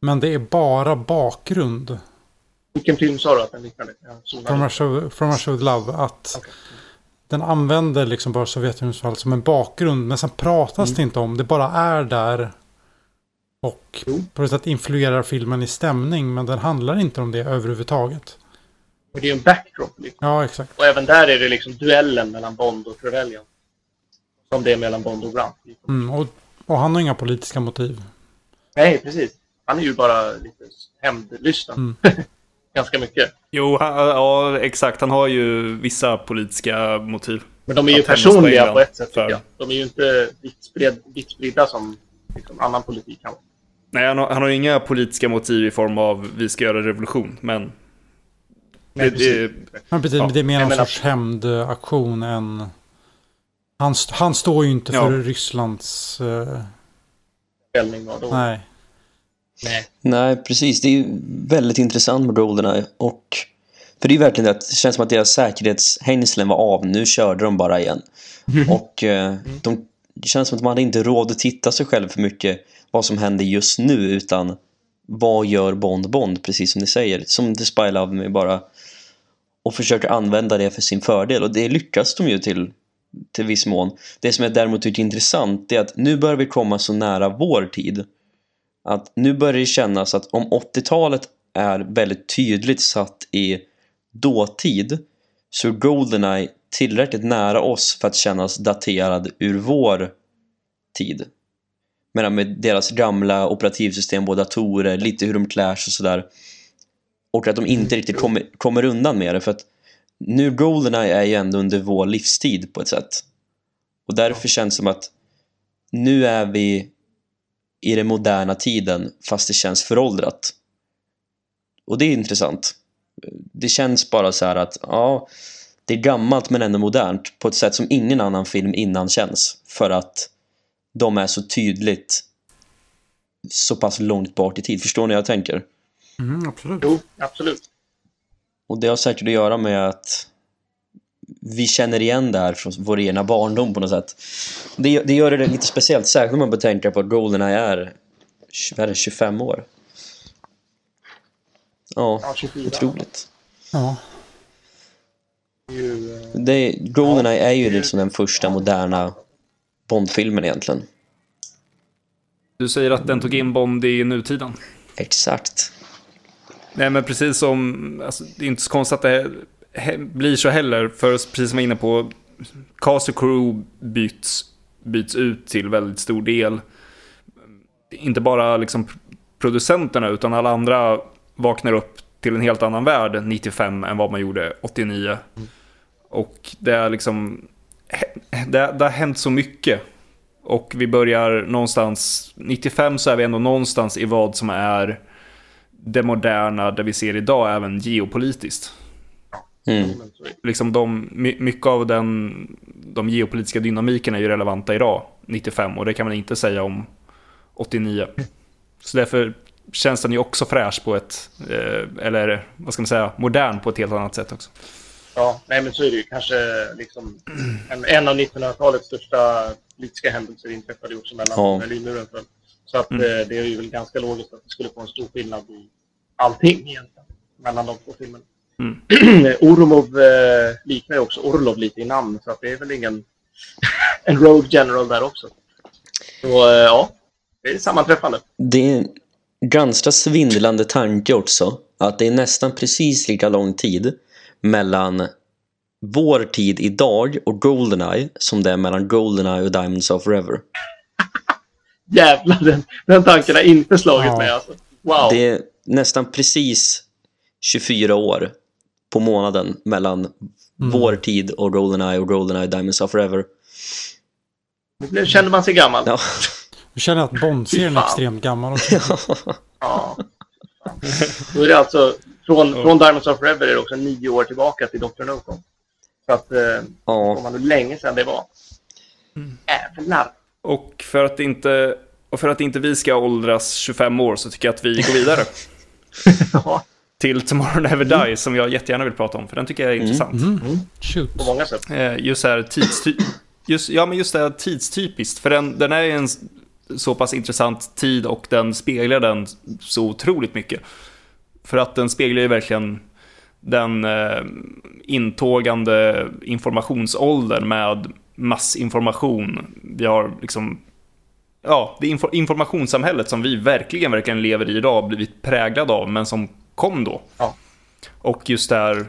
Men det är bara bakgrund. Vilken film sa du att den liknade? From Russia, From Russia with Love. Att okay. Den använder liksom bara Sovjetunionens fall som en bakgrund. Men sen pratas mm. det inte om. Det bara är där. Och på något sätt influerar filmen i stämning. Men den handlar inte om det överhuvudtaget. Och det är ju en backdrop. Liksom. Ja, exakt. Och även där är det liksom duellen mellan Bond och Trevelyan. Som det är mellan Bond och Grant. Mm, och, och, han har inga politiska motiv. Nej, precis. Han är ju bara lite hämndlysten. Mm. Ganska mycket. Jo, ja, exakt. Han har ju vissa politiska motiv. Men de är ju personliga på ett sätt, för... jag. De är ju inte vitt spridda som liksom, annan politik kan Nej, han har, han har inga politiska motiv i form av vi ska göra revolution, men... Nej, det, precis. Det, men precis, ja. det är mer någon sorts hämndaktion än... Han, han står ju inte för ja. Rysslands... Uh... då. Nej. Nej. Nej, precis. Det är ju väldigt intressant med Goldeneye. Och... För det är verkligen det att det känns som att deras säkerhetshängslen var av. Nu körde de bara igen. Mm. Och eh, de, det känns som att man hade inte råd att titta sig själv för mycket vad som händer just nu utan vad gör Bond Bond, precis som ni säger. Som The Spy Love Me bara och försöker använda det för sin fördel och det lyckas de ju till till viss mån. Det som jag däremot tycker är intressant är att nu börjar vi komma så nära vår tid att nu börjar det kännas att om 80-talet är väldigt tydligt satt i dåtid så är Goldeneye tillräckligt nära oss för att kännas daterad ur vår tid. Medan med deras gamla operativsystem på datorer, lite hur de klär sig och sådär. Och att de inte riktigt kommer, kommer undan med det för att nu Goldeneye är ju ändå under vår livstid på ett sätt. Och därför känns det som att nu är vi i den moderna tiden fast det känns föråldrat. Och det är intressant. Det känns bara så här att ja, det är gammalt men ändå modernt på ett sätt som ingen annan film innan känns. För att de är så tydligt så pass långt bort i tid. Förstår ni vad jag tänker? Mm, absolut. Jo, absolut. Och det har säkert att göra med att vi känner igen det här från vår egna barndom på något sätt. Det, det gör det lite speciellt, särskilt om man betänker på att Goldeneye är, är det, 25 år. Ja, ja otroligt. Ja. Det, Goldeneye är ju liksom den första moderna Bondfilmen egentligen. Du säger att den tog in Bond i nutiden. Exakt. Nej, men precis som... Alltså, det är inte så konstigt att det blir så heller. För precis som jag var inne på, cast och crew byts, byts ut till väldigt stor del. Inte bara liksom producenterna, utan alla andra vaknar upp till en helt annan värld 95 än vad man gjorde 89. Mm. Och det är liksom... Det, det har hänt så mycket. Och vi börjar någonstans... 95 så är vi ändå någonstans i vad som är det moderna, det vi ser idag, även geopolitiskt. Mm. Liksom de, mycket av den, de geopolitiska dynamikerna är ju relevanta idag, 95, och det kan man inte säga om 89. Så därför känns den ju också fräsch på ett, eh, eller vad ska man säga, modern på ett helt annat sätt också. Ja, nej men så är det ju. Kanske liksom en, en av 1900-talets största politiska händelser inträffade ju också mellan ja. Berlinmuren föll. Så att mm. Eh, det är ju väl ganska logiskt att det skulle få en stor skillnad i allting egentligen mellan de två filmerna. Mm. Oromov eh, liknar ju också Orlov lite i namn så att det är väl ingen en Rogue General där också. Så eh, ja, det är sammanträffande. Det är en ganska svindlande tanke också att det är nästan precis lika lång tid mellan vår tid idag och Goldeneye som det är mellan Goldeneye och Diamonds of Forever. Jävlar, den, den tanken har inte slagit ja. mig alltså. Wow. Det är nästan precis 24 år på månaden mellan mm. vår tid och Goldeneye och Goldeneye Diamonds of Forever. Nu känner man sig gammal. Ja. Du känner att Bond-serien är extremt gammal också. ja. Då är det alltså, från, från Diamonds of Forever är det också nio år tillbaka till Dr. No Så att, eh, ja. man hur länge sedan det var. Mm. Jävlar. Och för att inte, och för att inte vi ska åldras 25 år så tycker jag att vi går vidare. ja. Till Tomorrow Never mm. Dies som jag jättegärna vill prata om, för den tycker jag är mm. intressant. Mm. Mm. Shoot. På många sätt. Eh, just här tidstyp... Just, ja, men just det här tidstypiskt, för den, den är en så pass intressant tid och den speglar den så otroligt mycket. För att den speglar ju verkligen den eh, intågande informationsåldern med massinformation. Vi har liksom, ja, det infor informationssamhället som vi verkligen, verkligen lever i idag blivit präglad av, men som kom då. Ja. Och just där,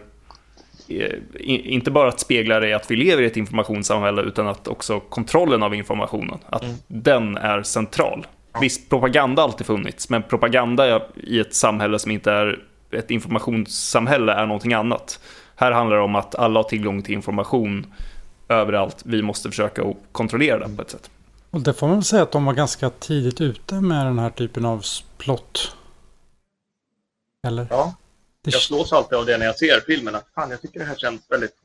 eh, inte bara att spegla det att vi lever i ett informationssamhälle, utan att också kontrollen av informationen, att mm. den är central. Visst, propaganda har alltid funnits, men propaganda i ett samhälle som inte är ett informationssamhälle är någonting annat. Här handlar det om att alla har tillgång till information överallt. Vi måste försöka kontrollera den på ett sätt. Och det får man väl säga att de var ganska tidigt ute med den här typen av plott. Eller? Ja, jag slås alltid av det när jag ser filmen. Att fan, jag tycker det här känns väldigt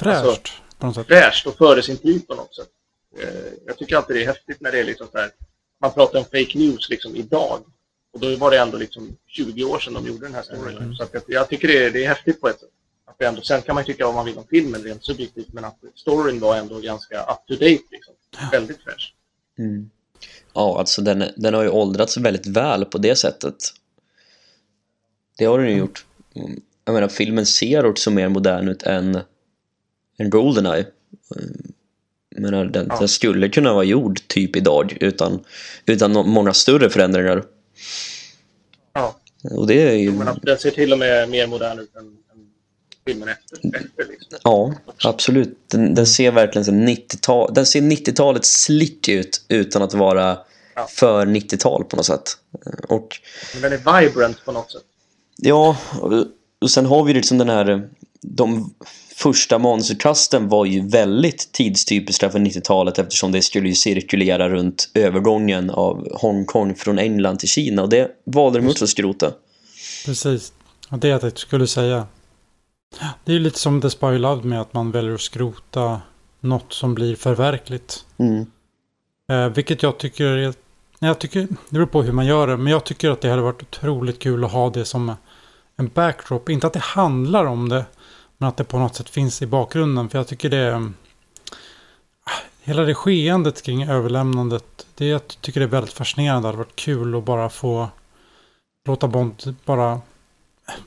fräscht. Alltså, på något sätt. Fräscht och före sin tid på något sätt. Eh, jag tycker alltid det är häftigt när det är liksom så här, man pratar om fake news liksom idag. Och då var det ändå liksom 20 år sedan de gjorde den här storyn. Mm. Så att jag, jag, tycker det är, det är häftigt på ett sätt. Att det ändå, sen kan man tycka vad man vill om filmen rent subjektivt, men att storyn var ändå ganska up to date. Liksom. Väldigt fräsch. Mm. Ja, alltså den, den har ju åldrats väldigt väl på det sättet. Det har den ju gjort. Jag menar, filmen ser också mer modern ut än, än Goldeneye. Jag menar, den, ja. den skulle kunna vara gjord typ idag utan, utan många större förändringar. Ja. Och det är ju... Men den ser till och med mer modern ut än filmen efter. efter liksom. Ja, absolut. Den, den ser verkligen 90-tal, den ser 90-talet slick ut utan att vara ja. för 90-tal på något sätt. Och, Men den är vibrant på något sätt. Ja, och sen har vi liksom den här de första monstertrusten var ju väldigt tidstypiska för 90-talet eftersom det skulle ju cirkulera runt övergången av Hongkong från England till Kina och det valde de också att skrota. Precis, och det jag skulle säga. Det är lite som The Spy Love med att man väljer att skrota något som blir förverkligt. Mm. Eh, vilket jag tycker är... Jag tycker, det beror på hur man gör det, men jag tycker att det hade varit otroligt kul att ha det som en backdrop. Inte att det handlar om det, men att det på något sätt finns i bakgrunden. För jag tycker det... Hela det skeendet kring överlämnandet. Det jag tycker det är väldigt fascinerande. Det hade varit kul att bara få låta Bond bara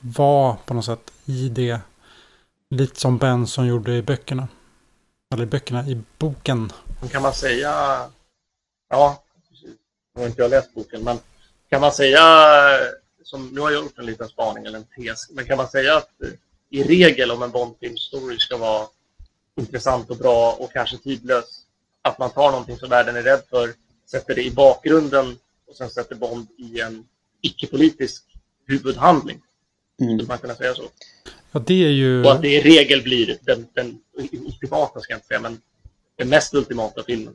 vara på något sätt i det. Lite som Benson gjorde i böckerna. Eller i böckerna, i boken. Kan man säga... Ja, Jag har inte jag läst boken, men kan man säga, som, nu har jag gjort en liten spaning eller en tes, men kan man säga att eh, i regel om en Bondfilm-story ska vara intressant och bra och kanske tidlös, att man tar någonting som världen är rädd för, sätter det i bakgrunden och sen sätter Bond i en icke-politisk huvudhandling. Mm. Skulle man kunna säga så? Ja, det är ju... Och att det i regel blir den, den ultimata, ska jag inte säga, men den mest ultimata filmen.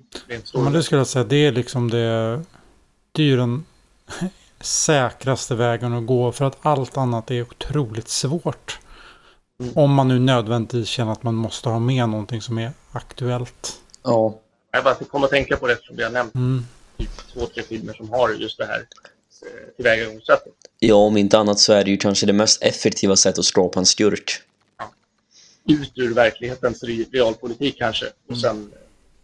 Men det skulle jag säga, det är liksom det... Det är ju den säkraste vägen att gå för att allt annat är otroligt svårt. Mm. Om man nu nödvändigtvis känner att man måste ha med någonting som är aktuellt. Ja. Jag bara kom att tänka på det eftersom vi har nämnt Mm. typ två, tre filmer som har just det här tillvägagångssättet. ja, om inte annat så är det ju kanske det mest effektiva sättet att på en skurk. Ut ur verklighetens re- realpolitik kanske. Och sen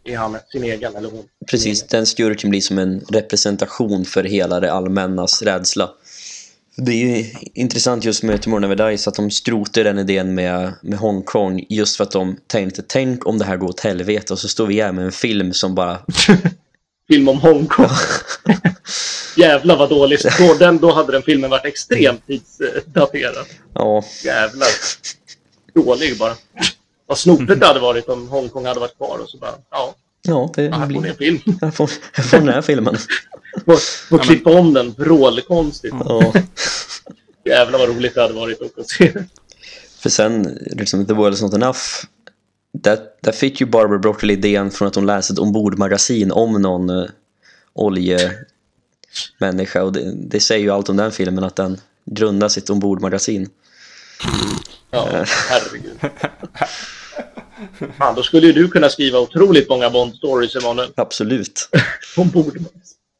är han sin egen, eller hon. Precis, den skurken blir som en representation för hela det allmännas rädsla. Det är ju intressant just med Tomorrow Never Dies att de skrotar den idén med, med Hongkong just för att de tänkte tänk om det här går åt helvete och så står vi här med en film som bara Film om Hongkong. Jävlar vad dåligt. Då, den, då hade den filmen varit extremt tidsdaterad. ja, Jävlar. Dålig bara. Vad snopet det hade varit om Hongkong hade varit kvar och så bara, ja, ja det här får ni en blir film. jag får, jag får den här filmen. Får, får klippa om den vrålkonstigt. Ja. Jävlar vad roligt det hade varit att se. För sen, liksom, The World is not enough där, där fick ju Barbara Broccoli idén från att hon läste ett ombordmagasin om någon uh, oljemänniska och det, det säger ju allt om den filmen att den grundar sitt ombordmagasin. Ja, herregud. Fan, då skulle ju du kunna skriva otroligt många Bond-stories, Emanuel. Absolut. Ombord.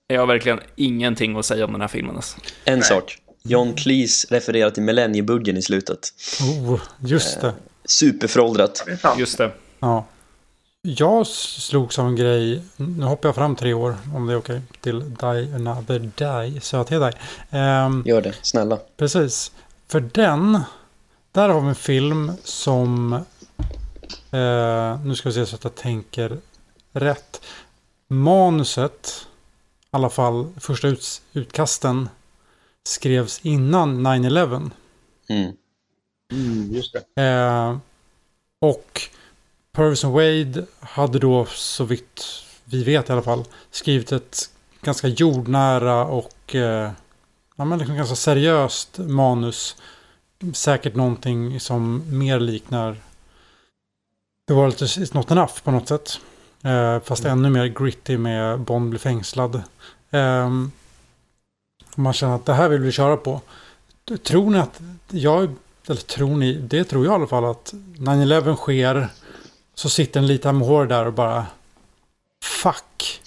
Jag har verkligen ingenting att säga om den här filmen. Alltså. En sak. John Cleese refererar till millenniebuggen i slutet. Oh, just det. Superföråldrat. Just det. Ja. Jag slogs av en grej, nu hoppar jag fram tre år om det är okej, till Die Another Die, så jag till dig. Ehm, Gör det, snälla. Precis. För den, där har vi en film som, eh, nu ska vi se så att jag tänker rätt. Manuset, i alla fall första ut, utkasten, skrevs innan 9-11. Mm. Mm, just det. Eh, och Purvis and Wade hade då, så vitt vi vet i alla fall, skrivit ett ganska jordnära och eh, ja, men liksom ganska seriöst manus. Säkert någonting som mer liknar The World is not enough på något sätt. Eh, fast ännu mer gritty med Bond blir fängslad. Eh, man känner att det här vill vi köra på. Tror ni att jag eller tror ni, det tror jag i alla fall att 9-11 sker. Så sitter en liten mår där och bara Fuck.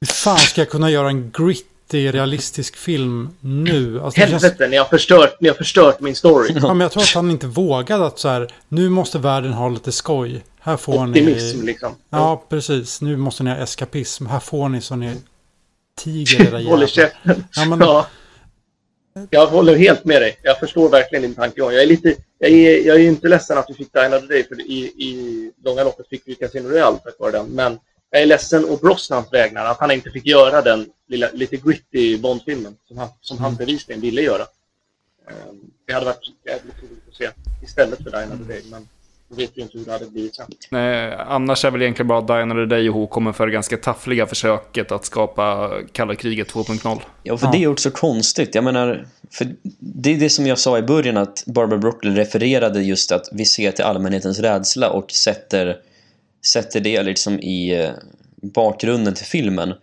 Hur fan ska jag kunna göra en gritty realistisk film nu? Alltså, det känns, Helvete, ni har, förstört, ni har förstört min story. ja, men jag tror att han inte vågade att så här. Nu måste världen ha lite skoj. Här får Optimism ni. liksom. Ja, precis. Nu måste ni ha eskapism. Här får ni så ni tiger era Håller jävlar. käften. Ja, men, Ja. Jag håller helt med dig. Jag förstår verkligen din tankegång. Jag är lite, jag är, jag är inte ledsen att vi fick Die Another Day, för i, i långa loppet fick vi Casino Royale tack vare den. Men jag är ledsen å Brosnans vägnar att han inte fick göra den lilla, lite gritty Bond-filmen som han, som han bevisligen ville göra. Ehm, Det hade varit jävligt roligt att se istället för Die Another Day, men vet ju inte hur det hade blivit sen. Nej, annars är väl egentligen bara Diana the Day och Who kommer för det ganska taffliga försöket att skapa kalla kriget 2.0. Ja, för Ja. det är också konstigt. Jag menar, för det är det som jag sa i början att Barbara Broccoli refererade just att vi ser till allmänhetens rädsla och sätter, sätter det liksom i eh, bakgrunden till filmen.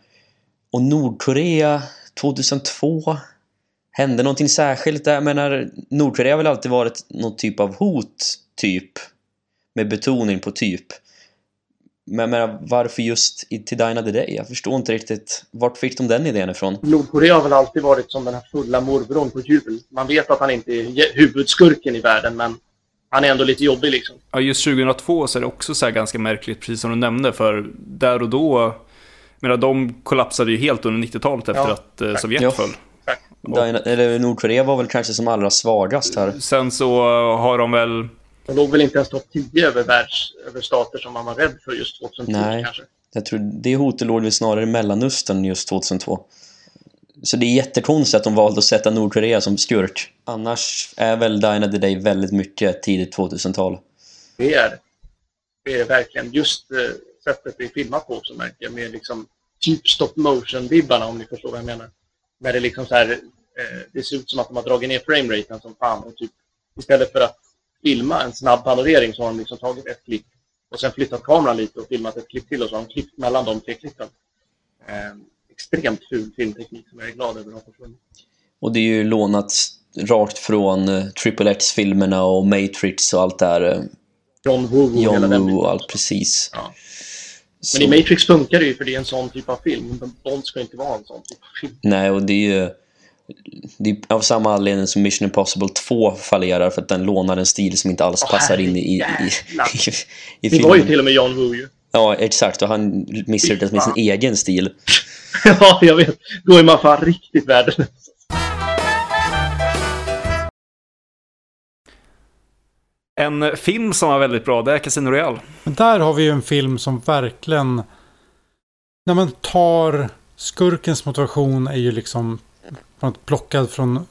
Och Nordkorea 2002 hände någonting särskilt där. Jag menar, Nordkorea har väl alltid varit någon typ av hot, typ. Med betoning på typ. Men jag menar, varför just i, till Dine of the Day? Jag förstår inte riktigt. Vart fick de den idén ifrån? Nordkorea har väl alltid varit som den här fulla morbrorn på jul. Man vet att han inte är huvudskurken i världen, men han är ändå lite jobbig liksom. Ja, just 2002 så är det också så här ganska märkligt, precis som du nämnde, för där och då, menar, de kollapsade ju helt under 90-talet efter Ja, att eh. Sovjet Ja. föll. Dine, eller Nordkorea var väl kanske som allra svagast här. Sen så har de väl, De låg väl inte ens topp 10 över, världs, över stater som man var rädd för just 2010 Nej. kanske. Jag tror det hotet låg väl snarare i Mellanöstern just 2002. Så det är jättekonstigt att de valde att sätta Nordkorea som skurk. Annars är väl Dine the Day väldigt mycket tidigt 2000-tal. Det är det. Är verkligen just eh, sättet det är filmat på som märker jag med liksom typ stop motion-vibbarna om ni förstår vad jag menar. När det liksom så här, eh, det ser ut som att de har dragit ner frameraten som fan och typ istället för att filma en snabb panorering så har de liksom tagit ett klipp och sen flyttat kameran lite och filmat ett klipp till och så har de klippt mellan de tre klippen. Eh, extremt ful filmteknik som jag är glad över att ha försvunnit. Och det är ju lånat rakt från uh, Triple X-filmerna och Matrix och allt där. Uh, John Woo och hela John den Woo allt, precis. Ja. Men i Matrix funkar det ju för det är en sån typ av film. Bond ska inte vara en sån typ av film. Nej, och det är ju det är av samma anledning som Mission Impossible 2 fallerar för att den lånar en stil som inte alls Åh, passar in i, i, i, i, i Det var ju filmen. till och med John Woo ju. Ja, exakt. Och han misslyckades med sin egen stil. ja, jag vet. Då är man fan riktigt värdelös. En film som var väldigt bra, det är Casino Royale. Men där har vi ju en film som verkligen... När man tar... Skurkens motivation är ju liksom plockad från,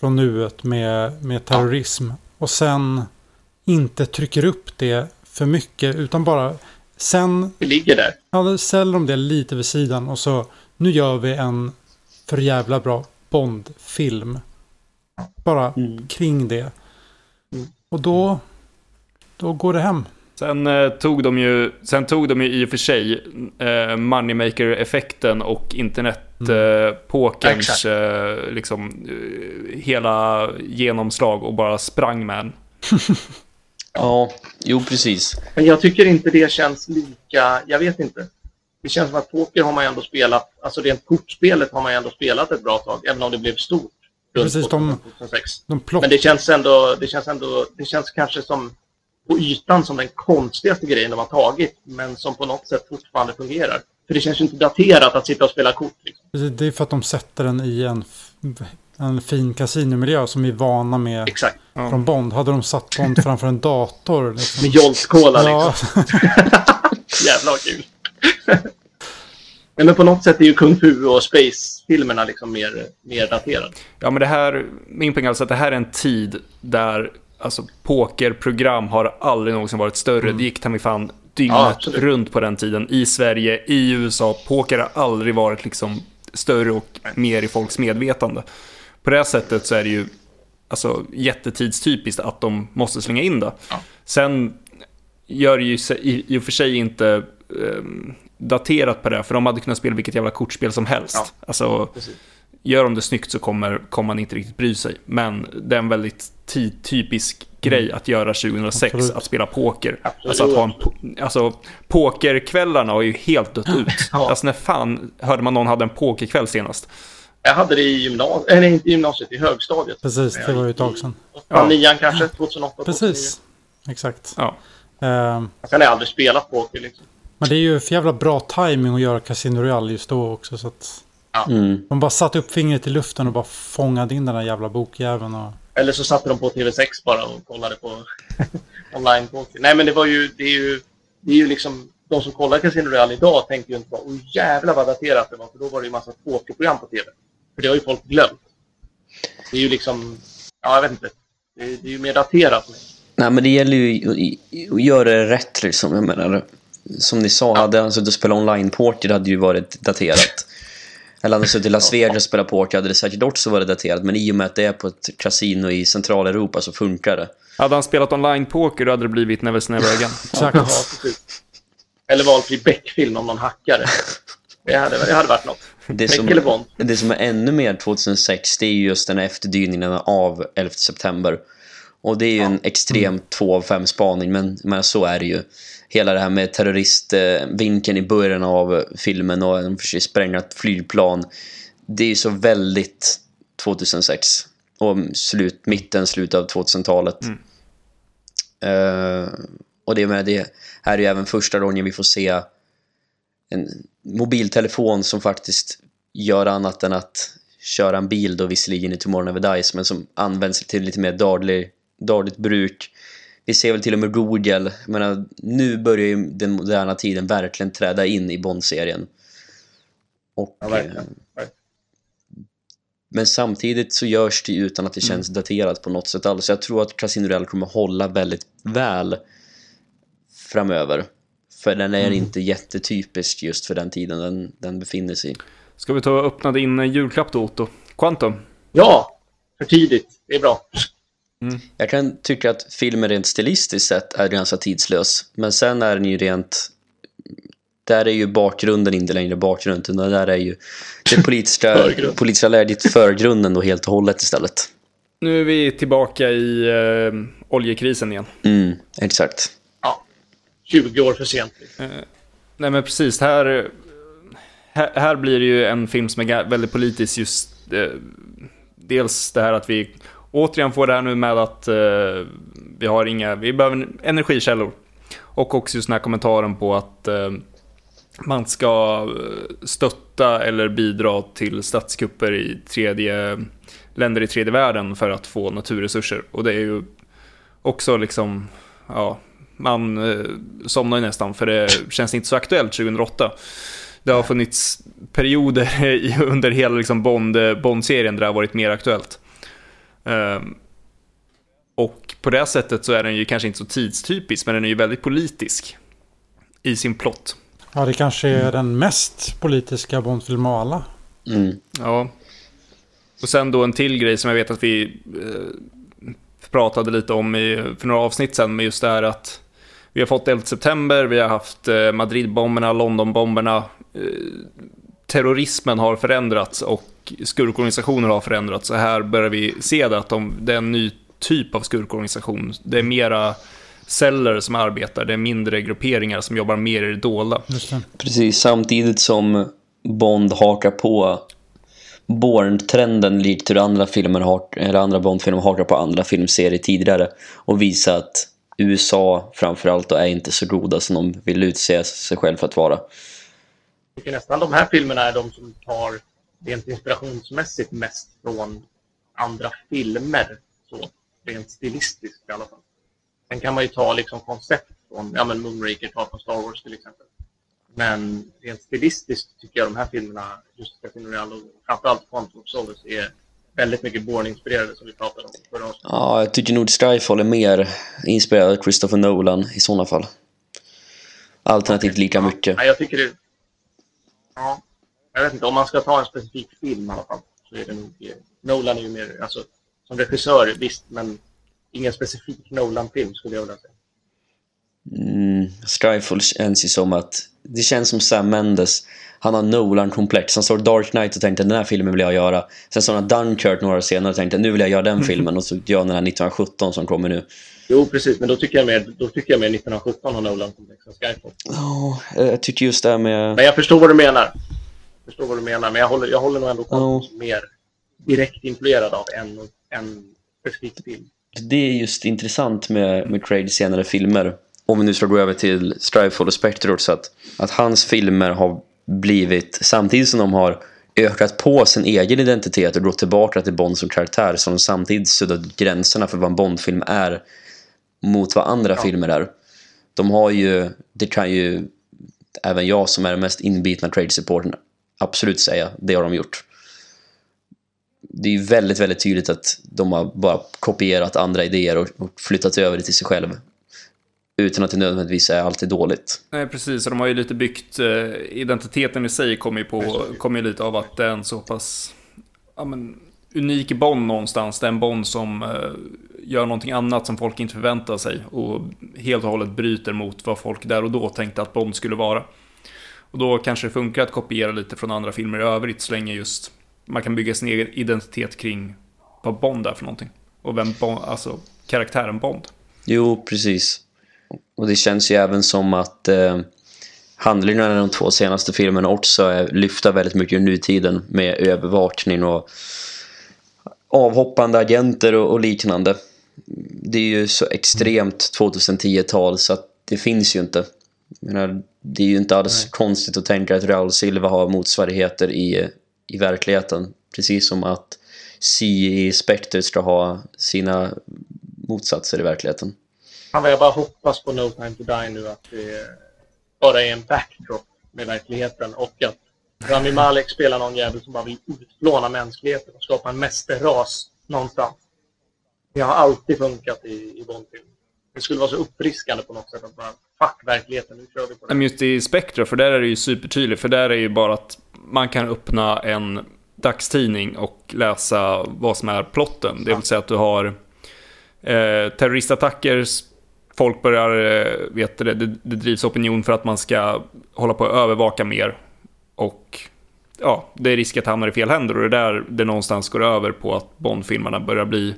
från nuet med, med terrorism. Och sen inte trycker upp det för mycket utan bara... Sen Det ligger där. ja, då ställer de det lite vid sidan och så nu gör vi en för jävla bra Bond-film. Bara kring det. Och då... Då går det hem. Sen eh, tog de ju, sen tog de ju i och för sig eh, Moneymaker-effekten och internetpokerns Exakt. eh, liksom eh, hela genomslag och bara sprang med den. Ja, jo precis. Men jag tycker inte det känns lika... Jag vet inte. Det känns som att poker har man ju ändå spelat... Alltså rent kortspelet har man ju ändå spelat ett bra tag. Även om det blev stort. Precis, de- 2006. De plock... Men det känns ändå... Det känns ändå... Det känns kanske som på ytan som den konstigaste grejen de har tagit. Men som på något sätt fortfarande fungerar. För det känns ju inte daterat att sitta och spela kort. Liksom. Det är för att de sätter den i en, en fin kasinomiljö som vi är vana med Exakt. från Bond. Hade de satt Bond framför en dator. Liksom. Med Jolt Cola liksom. Ja, Jävla vad kul. Men på något sätt är ju Kung Fu och Space-filmerna liksom mer, mer daterade. Ja, men det här, min poäng är alltså att det här är en tid där alltså, pokerprogram har aldrig någonsin varit större. Det gick ta mig fan Ja, dygnet absolut. runt på den tiden. I Sverige, i USA. Poker har aldrig varit liksom större och mer i folks medvetande. På det sättet så är det ju alltså, jättetidstypiskt att de måste slänga in det. Ja. Sen gör det ju i, och för sig inte ehm, daterat på det, för de hade kunnat spela vilket jävla kortspel som helst. Ja. Alltså, Precis. gör de det snyggt så kommer, kommer man inte riktigt bry sig. Men det är en väldigt tidtypisk grej att göra 2006, Absolut. att spela poker. Absolut. Alltså, att ha en, po- alltså pokerkvällarna har ju helt dött ut. Ja. Alltså när fan hörde man någon hade en pokerkväll senast? Jag hade det i gymnasiet, eller inte i gymnasiet, i högstadiet. precis. Det var ju ett tag sedan. Ja. Nian kanske, 2008, 2009. Precis. Exakt. Ja. Har jag aldrig spelat poker liksom. men det är ju för jävla bra timing att göra Casino Royale just då också. Så att Mm. de bara satte upp fingret i luften och bara fångade in den där jävla bokjäveln. Och... Eller så satte de på TV6 bara och kollade på online poker. Nej men det var ju, det är ju, det är ju liksom, de som kollar Casino Royale idag tänker ju inte bara oj jävlar vad daterat det var, för då var det ju massa pokerprogram på TV. För det har ju folk glömt. Det är ju liksom, ja jag vet inte. Det är, det är ju mer daterat. Nej, men det gäller ju att- göra det rätt liksom. Jag menar, som ni sa, hade han suttit och spelat online-poker hade ju varit daterat. Eller hade han suttit i Las Vegas och spelat poker hade det säkert också varit daterat. Men i och med att det är på ett kasino i Centraleuropa så funkar det. Hade han spelat online-poker då hade det blivit Never Never Again. Exakt. Ja. Eller valfri Beck-film om någon hackare. Det hade, det hade varit något. Det som, det som är ännu mer 2006 det är ju just den här efterdyningarna av 11 september. Och det är ju en extrem 2 av 5 spaning men, men så är det ju. Hela det här med terroristvinkeln i början av filmen och de försöker spränga ett flygplan. Det är ju så väldigt 2006. Och slut, mitten, slutet av 2000-talet. Eh, och det med det här är ju även första gången vi får se en mobiltelefon som faktiskt gör annat än att köra en bil då visserligen i Tomorrow Never Dies men som används till lite mer daglig, dagligt bruk. Vi ser väl till och med Rogel. Jag menar, nu börjar ju den moderna tiden verkligen träda in i Bond-serien. Och, Ja, verkligen. eh, men samtidigt så görs det utan att det känns daterat på något sätt alls. Jag tror att Casino Royale kommer hålla väldigt väl framöver. För den är inte jättetypisk just för den tiden den, den befinner sig i. Ska vi ta och öppna din julklapp då, Otto? Quantum? Ja, för tidigt. Det är bra. Jag kan tycka att filmen rent stilistiskt sett är ganska tidslös. Men sen är den ju rent... Där är ju bakgrunden inte längre bakgrunden. utan Där är ju det politiska, politiska läget förgrunden då helt och hållet istället. Nu är vi tillbaka i eh, oljekrisen igen. Mm, exakt. Ja. 20 år för sent. Nej men precis, här, här, här blir det ju en film som är väldigt politisk just eh, Dels det här att vi återigen får det här nu med att eh, vi har inga, vi behöver energikällor. Och också just den här kommentaren på att eh, man ska eh, stötta eller bidra till statskupper i tredje, länder i tredje världen för att få naturresurser. Och det är ju också liksom, ja, man eh, somnar ju nästan för det känns inte så aktuellt 2008. Det har funnits perioder under hela liksom Bond, eh, Bond-serien där det har varit mer aktuellt. Ehm, och på det sättet så är den ju kanske inte så tidstypisk, men den är ju väldigt politisk i sin plott. Ja, det kanske är den mest politiska Bondfilm av alla. Mm. Ja. Och sen då en till grej som jag vet att vi eh, pratade lite om i, för några avsnitt sen med just det här att vi har fått 11 september, vi har haft eh, Madridbomberna, Londonbomberna. Eh, terrorismen har förändrats och skurkorganisationer har förändrats. Så här börjar vi se det att de, det är en ny typ av skurkorganisation. Det är mera celler som arbetar, det är mindre grupperingar som jobbar mer i det dolda. Precis, samtidigt som Bond hakar på Bourne-trenden likt hur andra filmer har, eller andra Bond-filmer hakar på andra filmserier tidigare och visar att USA framförallt då är inte så goda som de vill utse sig själv för att vara. Tycker nästan de här filmerna är de som tar rent inspirationsmässigt mest från andra filmer. Så, rent stilistiskt i alla fall. Sen kan man ju ta liksom koncept från, ja men Moonraker tar från Star Wars till exempel. Men rent stilistiskt tycker jag de här filmerna, just Casino Royale och framförallt Quantum of Solace, är väldigt mycket Bourne-inspirerade som vi pratade om förra avsnittet. Ja, jag tycker nog Skyfall är mer inspirerad av Christopher Nolan i sådana fall. Alternativt lika mycket. Nej, jag tycker det... Ja, jag vet inte, om man ska ta en specifik film i alla fall så är det nog... eh, Nolan är ju mer, alltså som regissör visst, men ingen specifik Nolan-film skulle jag vilja säga. Mm, Skyfall känns ju som att det känns som Sam Mendes han har Nolan-komplex. Han såg Dark Knight och tänkte den här filmen vill jag göra. Sen såg han Dunkirk några år senare och tänkte nu vill jag göra den filmen och så gör han den här 1917 som kommer nu. Jo, precis, men då tycker jag mer, då tycker jag mer 1917 har Nolan-komplex än Skyfall. Ja, jag tycker just det med... Men jag förstår vad du menar. Jag förstår vad du menar, men jag håller, jag håller nog ändå. Quantum mer direkt influerad av en, en specifik film. Det är just intressant med, med Craigs senare filmer. Om vi nu ska gå över till Strifefall och Spectre också, att, att hans filmer har blivit, samtidigt som de har ökat på sin egen identitet och gått tillbaka till Bond som karaktär, så de samtidigt suddat gränserna för vad en Bond-film är mot vad andra Ja. filmer är. De har ju, det kan ju även jag som är den mest inbitna Craig-supporten absolut säga, det har de gjort det är ju väldigt, väldigt tydligt att de har bara kopierat andra idéer och, och flyttat över det till sig själv. Utan att det nödvändigtvis är alltid dåligt. Nej, precis. Och de har ju lite byggt, eh, identiteten i sig kommer ju, på, kommer ju lite av att det är en så pass ja, men, unik Bond någonstans. Det är en Bond som eh, gör någonting annat som folk inte förväntar sig och helt och hållet bryter mot vad folk där och då tänkte att Bond skulle vara. Och då kanske det funkar att kopiera lite från andra filmer i övrigt så länge just man kan bygga sin egen identitet kring vad Bond är för någonting. Och vem Bond, alltså karaktären Bond. Jo, precis. Och det känns ju även som att eh, handlingarna i de två senaste filmerna också är lyfta väldigt mycket ur nutiden med övervakning och avhoppande agenter och, och liknande. Det är ju så extremt 2010-tal så att det finns ju inte. Menar, det är ju inte alls Nej. konstigt att tänka att Real Silva har motsvarigheter i, i verkligheten. Precis som att C i Spectre ska ha sina motsatser i verkligheten. Vad jag bara hoppas på No Time To Die nu att det bara är en backdrop med verkligheten och att Rami Malek spelar någon jävel som bara vill utplåna mänskligheten och skapa en mästerras någonstans. Det har alltid funkat i, i Bondfilm. Det skulle vara så uppfriskande på något sätt att bara fuck verkligheten, nu kör vi på det. Men just i Spectra, för där är det ju supertydligt, för där är ju bara att man kan öppna en dagstidning och läsa vad som är plotten. Det vill säga att du har eh, terroristattacker, folk börjar, eh, vet det, det, det drivs opinion för att man ska hålla på att övervaka mer. Och ja, det är risk att hamna i fel händer och det är där det någonstans går över på att Bondfilmerna börjar bli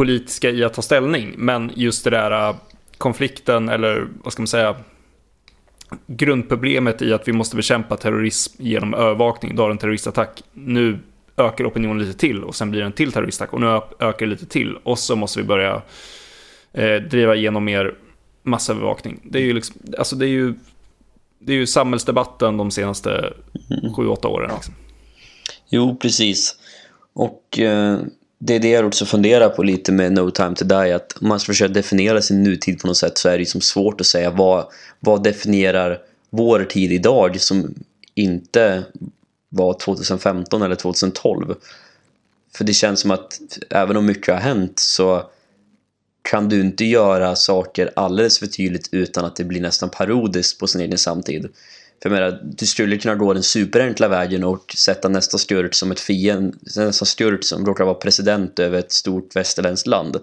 politiska i att ta ställning. Men just det där äh, konflikten, eller vad ska man säga, grundproblemet i att vi måste bekämpa terrorism genom övervakning, då har en terroristattack. Nu ökar opinionen lite till och sen blir det en till terroristattack och nu ökar det lite till och så måste vi börja eh, driva igenom mer massövervakning. Det är ju liksom, alltså det är ju, det är ju samhällsdebatten de senaste sju, åtta åren. Liksom. Jo, precis. Och eh, det är det jag också funderar på lite med No Time To Die. Att om man ska försöka definiera sin nutid på något sätt så är det liksom svårt att säga vad, vad definierar vår tid idag som inte var 2015 eller 2012. För det känns som att även om mycket har hänt så kan du inte göra saker alldeles för tydligt utan att det blir nästan parodiskt på sin egen samtid. För jag menar, du skulle kunna gå den superenkla vägen och sätta nästa skurk som ett fiende, nästa skurk som råkar vara president över ett stort västerländskt land.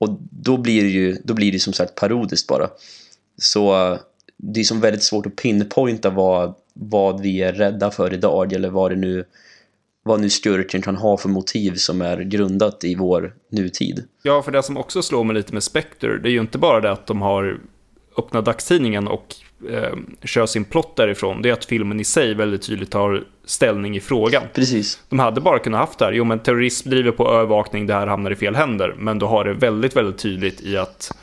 Och då blir det ju då blir det som sagt parodiskt bara. Så eh, det är som väldigt svårt att pinpointa vad, vad vi är rädda för idag eller vad det nu vad nu skurken kan ha för motiv som är grundat i vår nutid. Ja, för det som också slår mig lite med Spectre, det är ju inte bara det att de har öppnat dagstidningen och eh, kör sin plott därifrån, det är att filmen i sig väldigt tydligt tar ställning i frågan. Precis. De hade bara kunnat haft det här, jo men terrorism driver på övervakning, det här hamnar i fel händer, men då har det väldigt, väldigt tydligt i att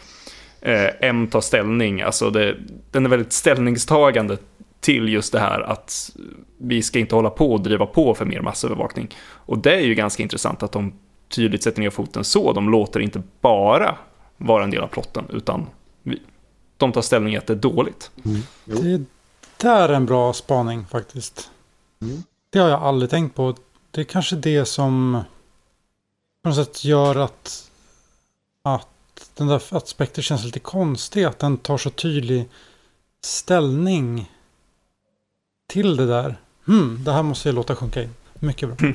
eh, M tar ställning, alltså det, den är väldigt ställningstagande till just det här att vi ska inte hålla på och driva på för mer massövervakning. Och det är ju ganska intressant att de tydligt sätter ner foten så, de låter inte bara vara en del av plotten, utan de tar ställning att det är dåligt. Mm. Det där är en bra spaning faktiskt. Mm. Det har jag aldrig tänkt på. Det är kanske det som på något sätt gör att, att den där aspekten känns lite konstig. Att den tar så tydlig ställning till det där. Hmm, det här måste jag låta sjunka in. Mycket bra.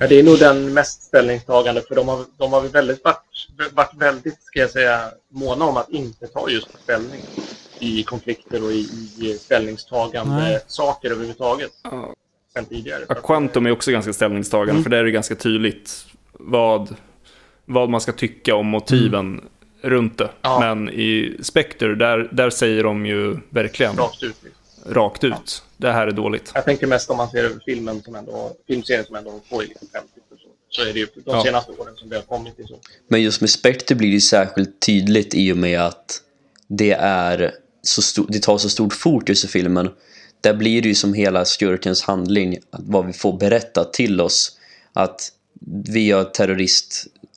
ja, det är nog den mest ställningstagande för de har, de har väldigt varit, varit väldigt, ska jag säga, måna om att inte ta just ställning i konflikter och i, i ställningstagande Nej. saker överhuvudtaget. Ja. Sen tidigare. Ja, Quantum är också ganska ställningstagande mm. för där är det ganska tydligt vad, vad man ska tycka om motiven mm. runt det. Ja. Men i Spectre, där, där säger de ju verkligen... Rakt ut. Liksom rakt ut. Ja. Det här är dåligt. Jag tänker mest om man ser över filmen som ändå, filmserien som ändå får liksom 50 så är det ju de ja. senaste åren som det har kommit till så. Men just med Spectre blir det ju särskilt tydligt i och med att det är så stor, det tar så stort fokus i filmen. Där blir det ju som hela skurkens handling, vad vi får berättat till oss. Att vi gör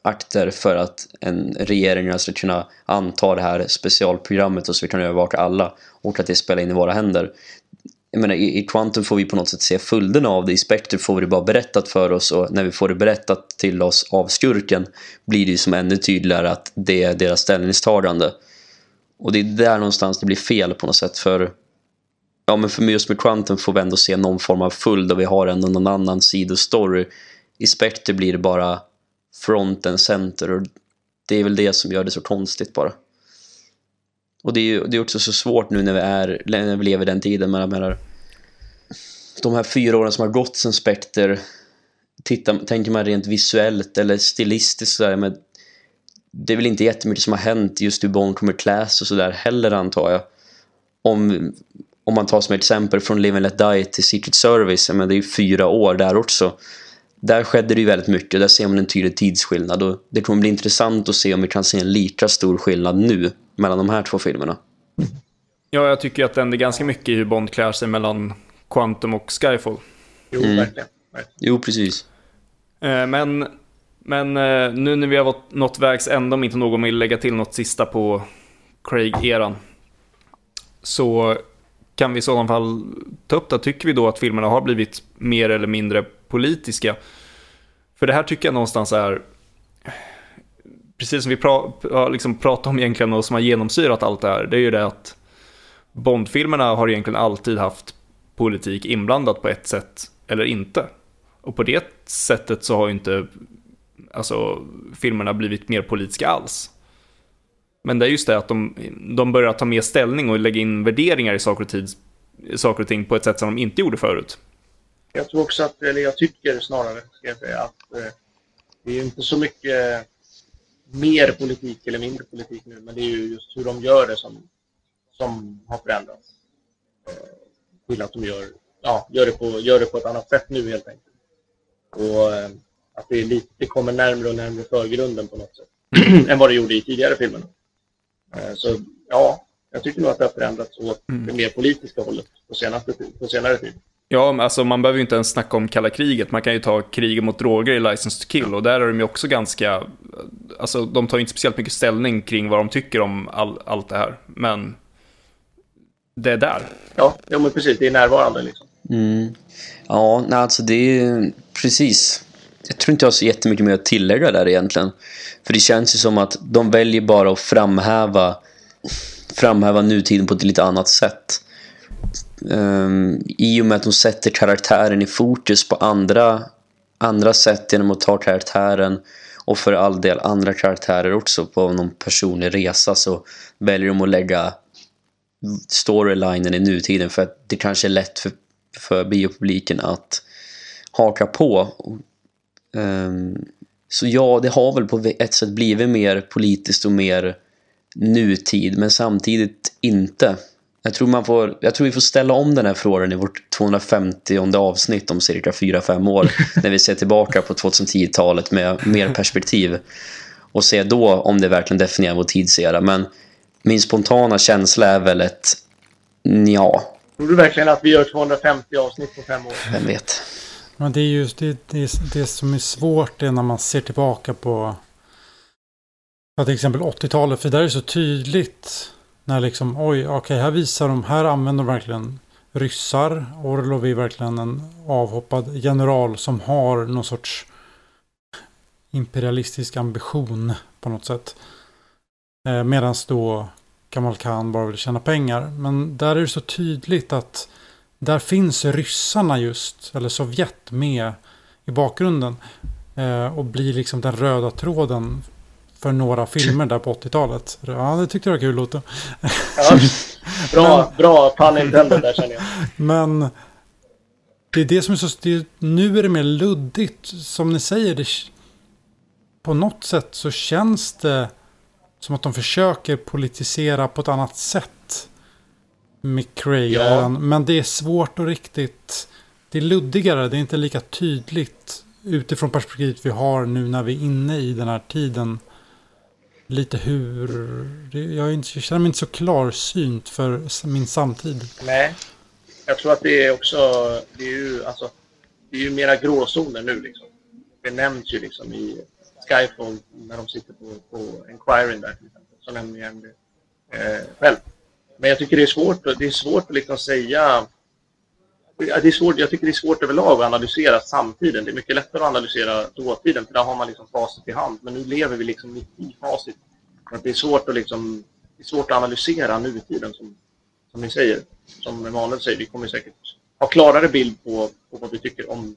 akter för att en regering ska kunna anta det här specialprogrammet och så vi kan övervaka alla och att det spelar in i våra händer. Jag menar, i, i Quantum får vi på något sätt se följderna av det. I Spectre får vi det bara berättat för oss och när vi får det berättat till oss av skurken blir det ju som ännu tydligare att det är deras ställningstagande. Och det är där någonstans det blir fel på något sätt för Ja men för just med Quantum får vi ändå se någon form av följd och vi har ändå någon annan sidostory. I Spectre blir det bara front and center och det är väl det som gör det så konstigt bara. Och det är ju det är också så svårt nu när vi, är, när vi lever den tiden. Men jag menar, de här fyra åren som har gått sen Spectre tänker man rent visuellt eller stilistiskt sådär, men det är väl inte jättemycket som har hänt just hur Bond kommer kläs och sådär heller antar jag. Om, om man tar som exempel från Live and Let Die till Secret Service, men det är ju fyra år där också. Där skedde det ju väldigt mycket, där ser man en tydlig tidsskillnad och det kommer bli intressant att se om vi kan se en lika stor skillnad nu mellan de här två filmerna. Ja, jag tycker att det är ganska mycket i hur Bond klär sig mellan Quantum och Skyfall. Jo, mm. verkligen. Jo, precis. Eh, men Men eh, nu när vi har nått vägs ände, om inte någon vill lägga till något sista på Craig-eran, så kan vi i sådana fall ta upp det. Tycker vi då att filmerna har blivit mer eller mindre politiska? För det här tycker jag någonstans är, precis som vi pra, liksom pratar om egentligen och som har genomsyrat allt det här, det är ju det att Bondfilmerna har egentligen alltid haft politik inblandat på ett sätt eller inte. Och på det sättet så har ju inte alltså, filmerna blivit mer politiska alls. Men det är just det att de, de börjar ta mer ställning och lägga in värderingar i saker och, tids, saker och ting på ett sätt som de inte gjorde förut. Jag tror också att, eller jag tycker snarare, ska jag säga, att eh, det är inte så mycket mer politik eller mindre politik nu, men det är ju just hur de gör det som, som har förändrats. Eh, till att de gör, ja, gör, det på, gör det på ett annat sätt nu helt enkelt. Och eh, att det, är lite, det kommer närmre och närmre förgrunden på något sätt än vad det gjorde i tidigare filmer. Eh, så ja, jag tycker nog att det har förändrats åt mm. det mer politiska hållet på, senaste, på senare tid. Ja, men alltså man behöver ju inte ens snacka om kalla kriget. Man kan ju ta kriget mot droger i License to Kill och där är de ju också ganska, alltså de tar ju inte speciellt mycket ställning kring vad de tycker om all, allt det här. Men det är där. Ja, ja men precis, det är närvarande liksom. Mm. Ja, nej, alltså det är precis. Jag tror inte jag har så jättemycket mer att tillägga där egentligen. För det känns ju som att de väljer bara att framhäva framhäva nutiden på ett lite annat sätt. Um, I och med att de sätter karaktären i fokus på andra, andra sätt genom att ta karaktären och för all del andra karaktärer också på någon personlig resa så väljer de att lägga storylinen i nutiden för att det kanske är lätt för, för biopubliken att haka på. Um, så ja, det har väl på ett sätt blivit mer politiskt och mer nutid men samtidigt inte. Jag tror, man får, jag tror vi får ställa om den här frågan i vårt 250 avsnitt om cirka 4-5 år när vi ser tillbaka på 2010-talet med mer perspektiv och se då om det verkligen definierar vår tidsera. Men min spontana känsla är väl ett ja. Tror du verkligen att vi gör 250 avsnitt på fem år? Vem vet. Men det är just det, det, det som är svårt är när man ser tillbaka på Ja, till exempel 80-talet, för där är det så tydligt. När liksom, oj, okej, okay, här visar de, här använder de verkligen ryssar. Orlov är verkligen en avhoppad general som har någon sorts imperialistisk ambition på något sätt. Eh, Medan då Kamal Khan bara vill tjäna pengar. Men där är det så tydligt att där finns ryssarna just, eller Sovjet med i bakgrunden. Eh, och blir liksom den röda tråden för några filmer där på 80-talet. Ja, det tyckte jag var kul Otto. Ja, bra, men, bra pun intended där känner jag. Men det är det som är så... Det, nu är det mer luddigt. Som ni säger, det, på något sätt så känns det som att de försöker politisera på ett annat sätt. Craig. Ja. Men det är svårt och riktigt... Det är luddigare, det är inte lika tydligt utifrån perspektivet vi har nu när vi är inne i den här tiden lite hur... Jag, inte, jag känner mig inte så klarsynt för min samtid. Nej. Jag tror att det är också... Det är ju, alltså, det är ju mera gråzoner nu liksom. Det nämns ju liksom i Skyfall när de sitter på, på Enquiring där till exempel. Så nämner jag det eh, själv. Men jag tycker det är svårt, det är svårt att liksom säga det är svårt, jag tycker det är svårt överlag att analysera samtiden. Det är mycket lättare att analysera dåtiden, för där har man liksom facit i hand. Men nu lever vi liksom mitt i facit. Det, är svårt att liksom, det är svårt att analysera nutiden, som, som ni säger. Som Emanuel säger, vi kommer säkert ha klarare bild på, på vad vi tycker om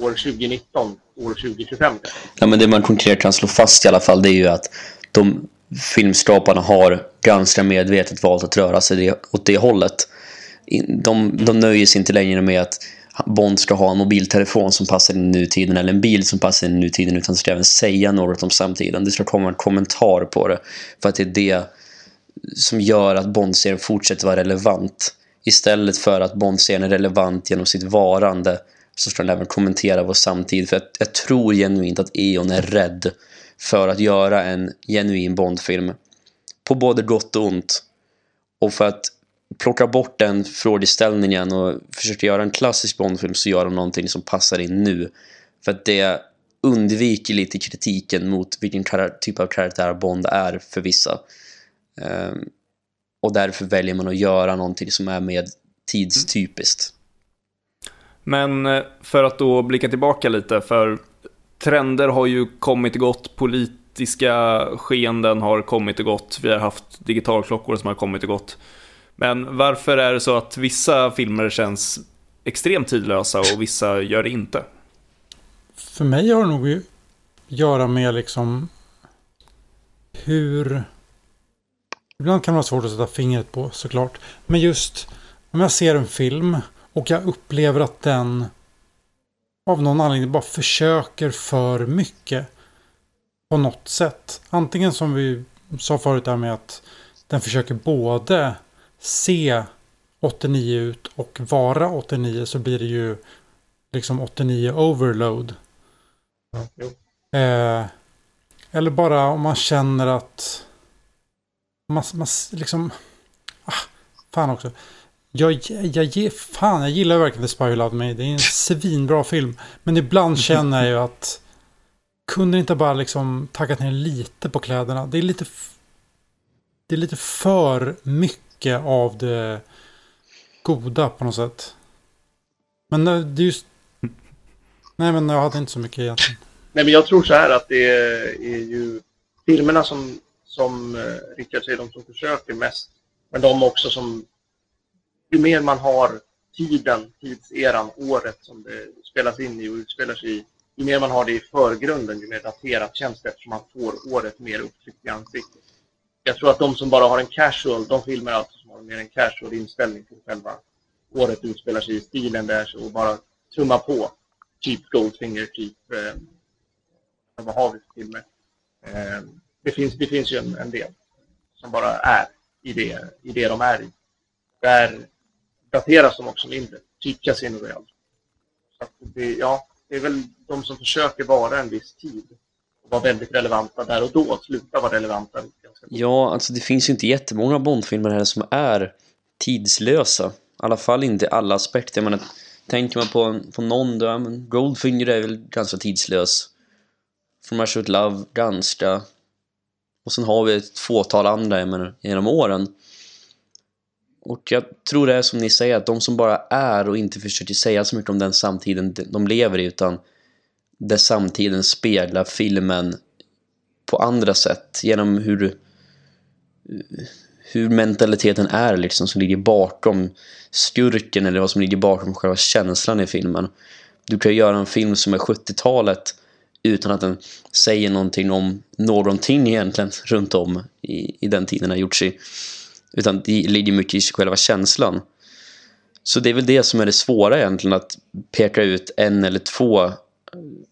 år 2019, år 2025. Ja, men det man konkret kan slå fast i alla fall, det är ju att de filmskaparna har ganska medvetet valt att röra sig åt det hållet de, de nöjer sig inte längre med att Bond ska ha en mobiltelefon som passar in i nutiden eller en bil som passar in i nutiden utan ska även säga något om samtiden. Det ska komma en kommentar på det för att det är det som gör att Bond-serien fortsätter vara relevant. Istället för att Bond-serien är relevant genom sitt varande så ska den även kommentera vår samtid. För jag, jag tror genuint att Eon är rädd för att göra en genuin Bond-film. På både gott och ont. Och för att plockar bort den frågeställningen och försöker göra en klassisk Bondfilm så gör de någonting som passar in nu. För att det undviker lite kritiken mot vilken typ av karaktär Bond är för vissa. Um, och därför väljer man att göra någonting som är mer tidstypiskt. Men eh, för att då blicka tillbaka lite, för trender har ju kommit och gått, politiska skeenden har kommit och gått, vi har haft digitalklockor som har kommit och gått. Men varför är det så att vissa filmer känns extremt tidlösa och vissa gör det inte? För mig har det nog att göra med liksom hur... Ibland kan det vara svårt att sätta fingret på såklart. Men just om jag ser en film och jag upplever att den av någon anledning bara försöker för mycket. På något sätt. Antingen som vi sa förut där med att den försöker både se 89 ut och vara 89 så blir det ju liksom 89 overload. Ja, eh, eller bara om man känner att man, man liksom... Ah, fan också. Jag, jag, jag, fan, jag gillar verkligen The Spy Who Loved Me. Det är en svinbra film. Men ibland känner jag ju att... Kunde inte bara liksom taggat ner lite på kläderna? Det är lite... Det är lite för mycket av det goda på något sätt. Men eh, det är just... Nej, men jag hade inte så mycket egentligen. Nej, men jag tror så här att det är, ju filmerna som, som eh, riktar sig de som försöker mest. Men de också som ju mer man har tiden, tidseran, året som det spelas in i och utspelar sig i, ju mer man har det i förgrunden, ju mer daterat känns det eftersom man får året mer upptryckt i ansiktet. Jag tror att de som bara har en casual, de filmer alltså har mer en casual inställning till själva året utspelar sig i, stilen där och bara trumma på. Typ Goldfinger, typ eh, vad har vi för filmer? Eh, det, finns, det finns ju en, en del som bara är i det, i det de är i. Där dateras de också mindre, typ Casino Royale. Så det, ja, det är väl de som försöker vara en viss tid och vara väldigt relevanta där och då, sluta vara relevanta. Ja, alltså det finns ju inte jättemånga Bondfilmer här som är tidslösa. I alla fall inte alla aspekter. Jag menar, tänker man på, på någon då, men Goldfinger är väl ganska tidslös. From Russia With Love, ganska. Och sen har vi ett fåtal andra jag menar, genom åren. Och jag tror det är som ni säger, att de som bara är och inte försöker säga så mycket om den samtiden de lever i, utan där samtiden speglar filmen på andra sätt, genom hur hur mentaliteten är liksom som ligger bakom skurken eller vad som ligger bakom själva känslan i filmen. Du kan ju göra en film som är 70-talet utan att den säger någonting om någonting egentligen runt om i, i den tiden den har gjorts i. Utan det ligger mycket i själva känslan. Så det är väl det som är det svåra egentligen, att peka ut en eller två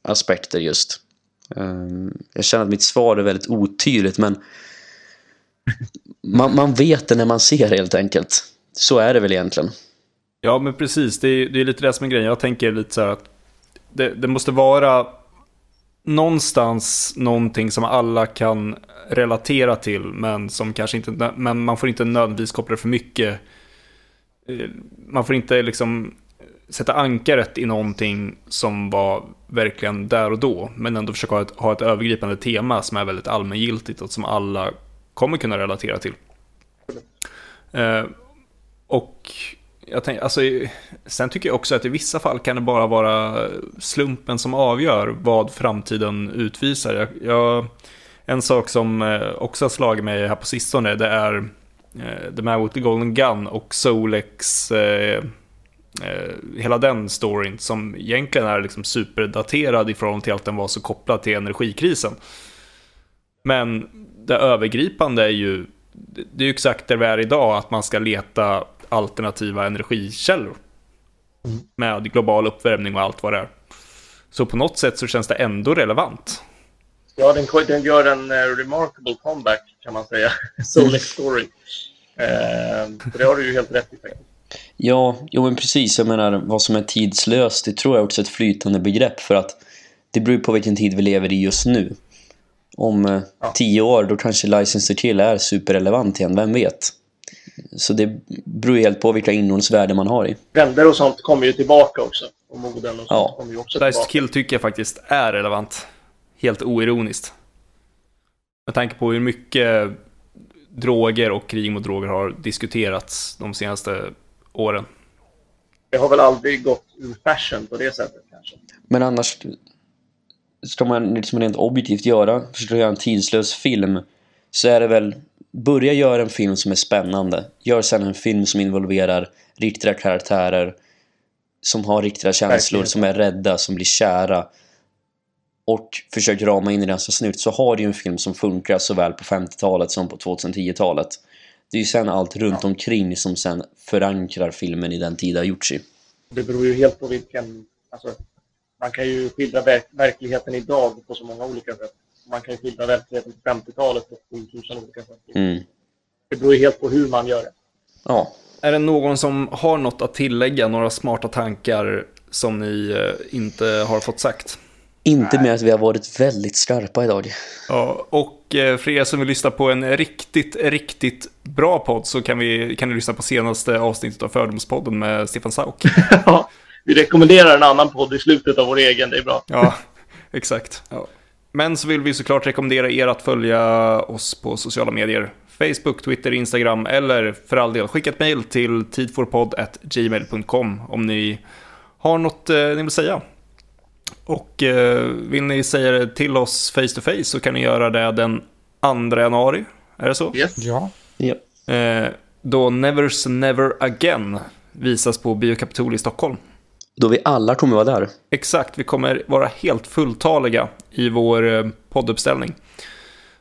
aspekter just. Ehm, jag känner att mitt svar är väldigt otydligt, men man, man vet det när man ser helt enkelt. Så är det väl egentligen. Ja, men precis. Det är, det är lite det som är grejen. Jag tänker lite så här att det, det måste vara någonstans någonting som alla kan relatera till, men som kanske inte, men man får inte nödvändigtvis koppla det för mycket. Eh, man får inte liksom sätta ankaret i någonting som var verkligen där och då, men ändå försöka ha ett, ha ett övergripande tema som är väldigt allmängiltigt och som alla kommer kunna relatera till. Eh, och jag tänk, alltså, sen tycker jag också att i vissa fall kan det bara vara slumpen som avgör vad framtiden utvisar. Jag, jag, en sak som eh, också har slagit mig här på sistone, det är eh, The Man with the Golden Gun och Solex, eh, eh, hela den storyn som egentligen är liksom superdaterad i förhållande till att den var så kopplad till energikrisen. Men det övergripande är ju, det är ju exakt där vi är idag, att man ska leta alternativa energikällor. Mm. Med global uppvärmning och allt vad det är. Så på något sätt så känns det ändå relevant. Ja, den, den gör en uh, remarkable comeback kan man säga. Solex Story. Uh, det har du ju helt rätt i. Ja, jo men precis. Jag menar, vad som är tidslöst, det tror jag också är ett flytande begrepp för att det beror på vilken tid vi lever i just nu. Om uh, ja. tio år, då kanske License to Kill är superrelevant igen, vem vet? Så det beror helt på vilka ingångsvärden man har i. Trender och sånt kommer ju tillbaka också. och moden och så Ja. kommer ju också Dice to tillbaka. Kill tycker jag faktiskt är relevant. Helt oironiskt. Med tanke på hur mycket droger och krig mot droger har diskuterats de senaste åren. Det har väl aldrig gått ur fashion på det sättet kanske. Men annars, ska man liksom rent objektivt göra, försöka göra en tidslös film, så är det väl, börja göra en film som är spännande. Gör sen en film som involverar riktiga karaktärer, som har riktiga känslor, Verkligen. som är rädda, som blir kära. Och försök rama in det ganska snyggt, så har du ju en film som funkar såväl på 50-talet som på 2010-talet. Det är ju sen allt runt omkring som sen förankrar filmen i den tid det har gjorts i. Det beror ju helt på vilken... Alltså, man kan ju skildra verk verkligheten idag på så många olika sätt. Man kan ju skildra verkligheten på 50-talet på 7000 olika sätt. Mm. Det beror ju helt på hur man gör det. Ja, Är det någon som har något att tillägga, några smarta tankar som ni eh, inte har fått sagt? inte med att vi har varit väldigt skarpa idag. Ja, och eh, för er som vill lyssna på en riktigt, riktigt bra podd så kan, vi, kan ni lyssna på senaste avsnittet av Fördomspodden med Stefan Sauk. Vi rekommenderar en annan podd i slutet av vår egen, det är bra. Ja, exakt. Ja. Men så vill vi såklart rekommendera er att följa oss på sociala medier. Facebook, Twitter, Instagram eller för all del skicka ett mejl till tidforpodd.gmail.com om ni har något eh, ni vill säga. Och eh, vill ni säga det till oss face to face så kan ni göra det den 2 januari. Är det så? Yes. Ja, Ja. Eh, då Never's Never Again visas på Biokapitol i Stockholm. Då vi alla kommer vara där. Exakt, vi kommer vara helt fulltaliga i vår eh, podduppställning.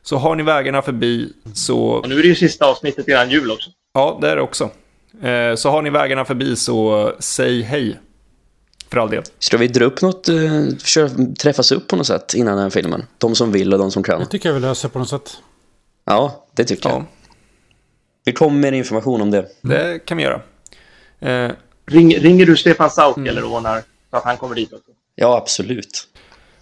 Så har ni vägarna förbi så, Och nu är det ju sista avsnittet innan jul också. ja det är det också. Eh, Så har ni vägarna förbi så säg hej. För all del. Ska vi dra upp något, eh, försöka träffas upp på något sätt innan den här filmen? De som vill och de som kan. det tycker jag vi löser på något sätt. Ja, det tycker Ja, jag. Vi kommer med information om det. det kan vi göra. Ring, ringer du Stefan Sauk eller ordnar så att han kommer dit också? Ja, absolut.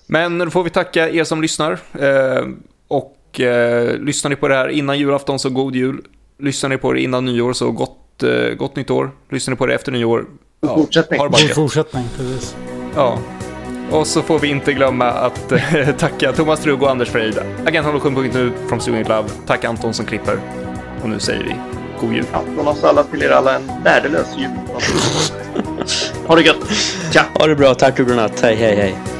Men då får vi tacka er som lyssnar. Eh, Och eh, lyssnar ni på det här innan julafton så god jul. Lyssnar ni på det innan nyår så gott, eh, gott nytt år. Lyssnar ni på det efter nyår. God fortsättning. ha det bara God gött. fortsättning, precis. Ja. Och så får vi inte glömma att eh, tacka Thomas Trugg och Anders Freid. Agent 07.nu från Studio Love. Tack Anton som klipper. Och nu säger vi god jul. Ja, från oss alla till er alla en värdelös jul. ha det gött. Tja! Ha det bra, tack och godnatt. Hej, hej, hej.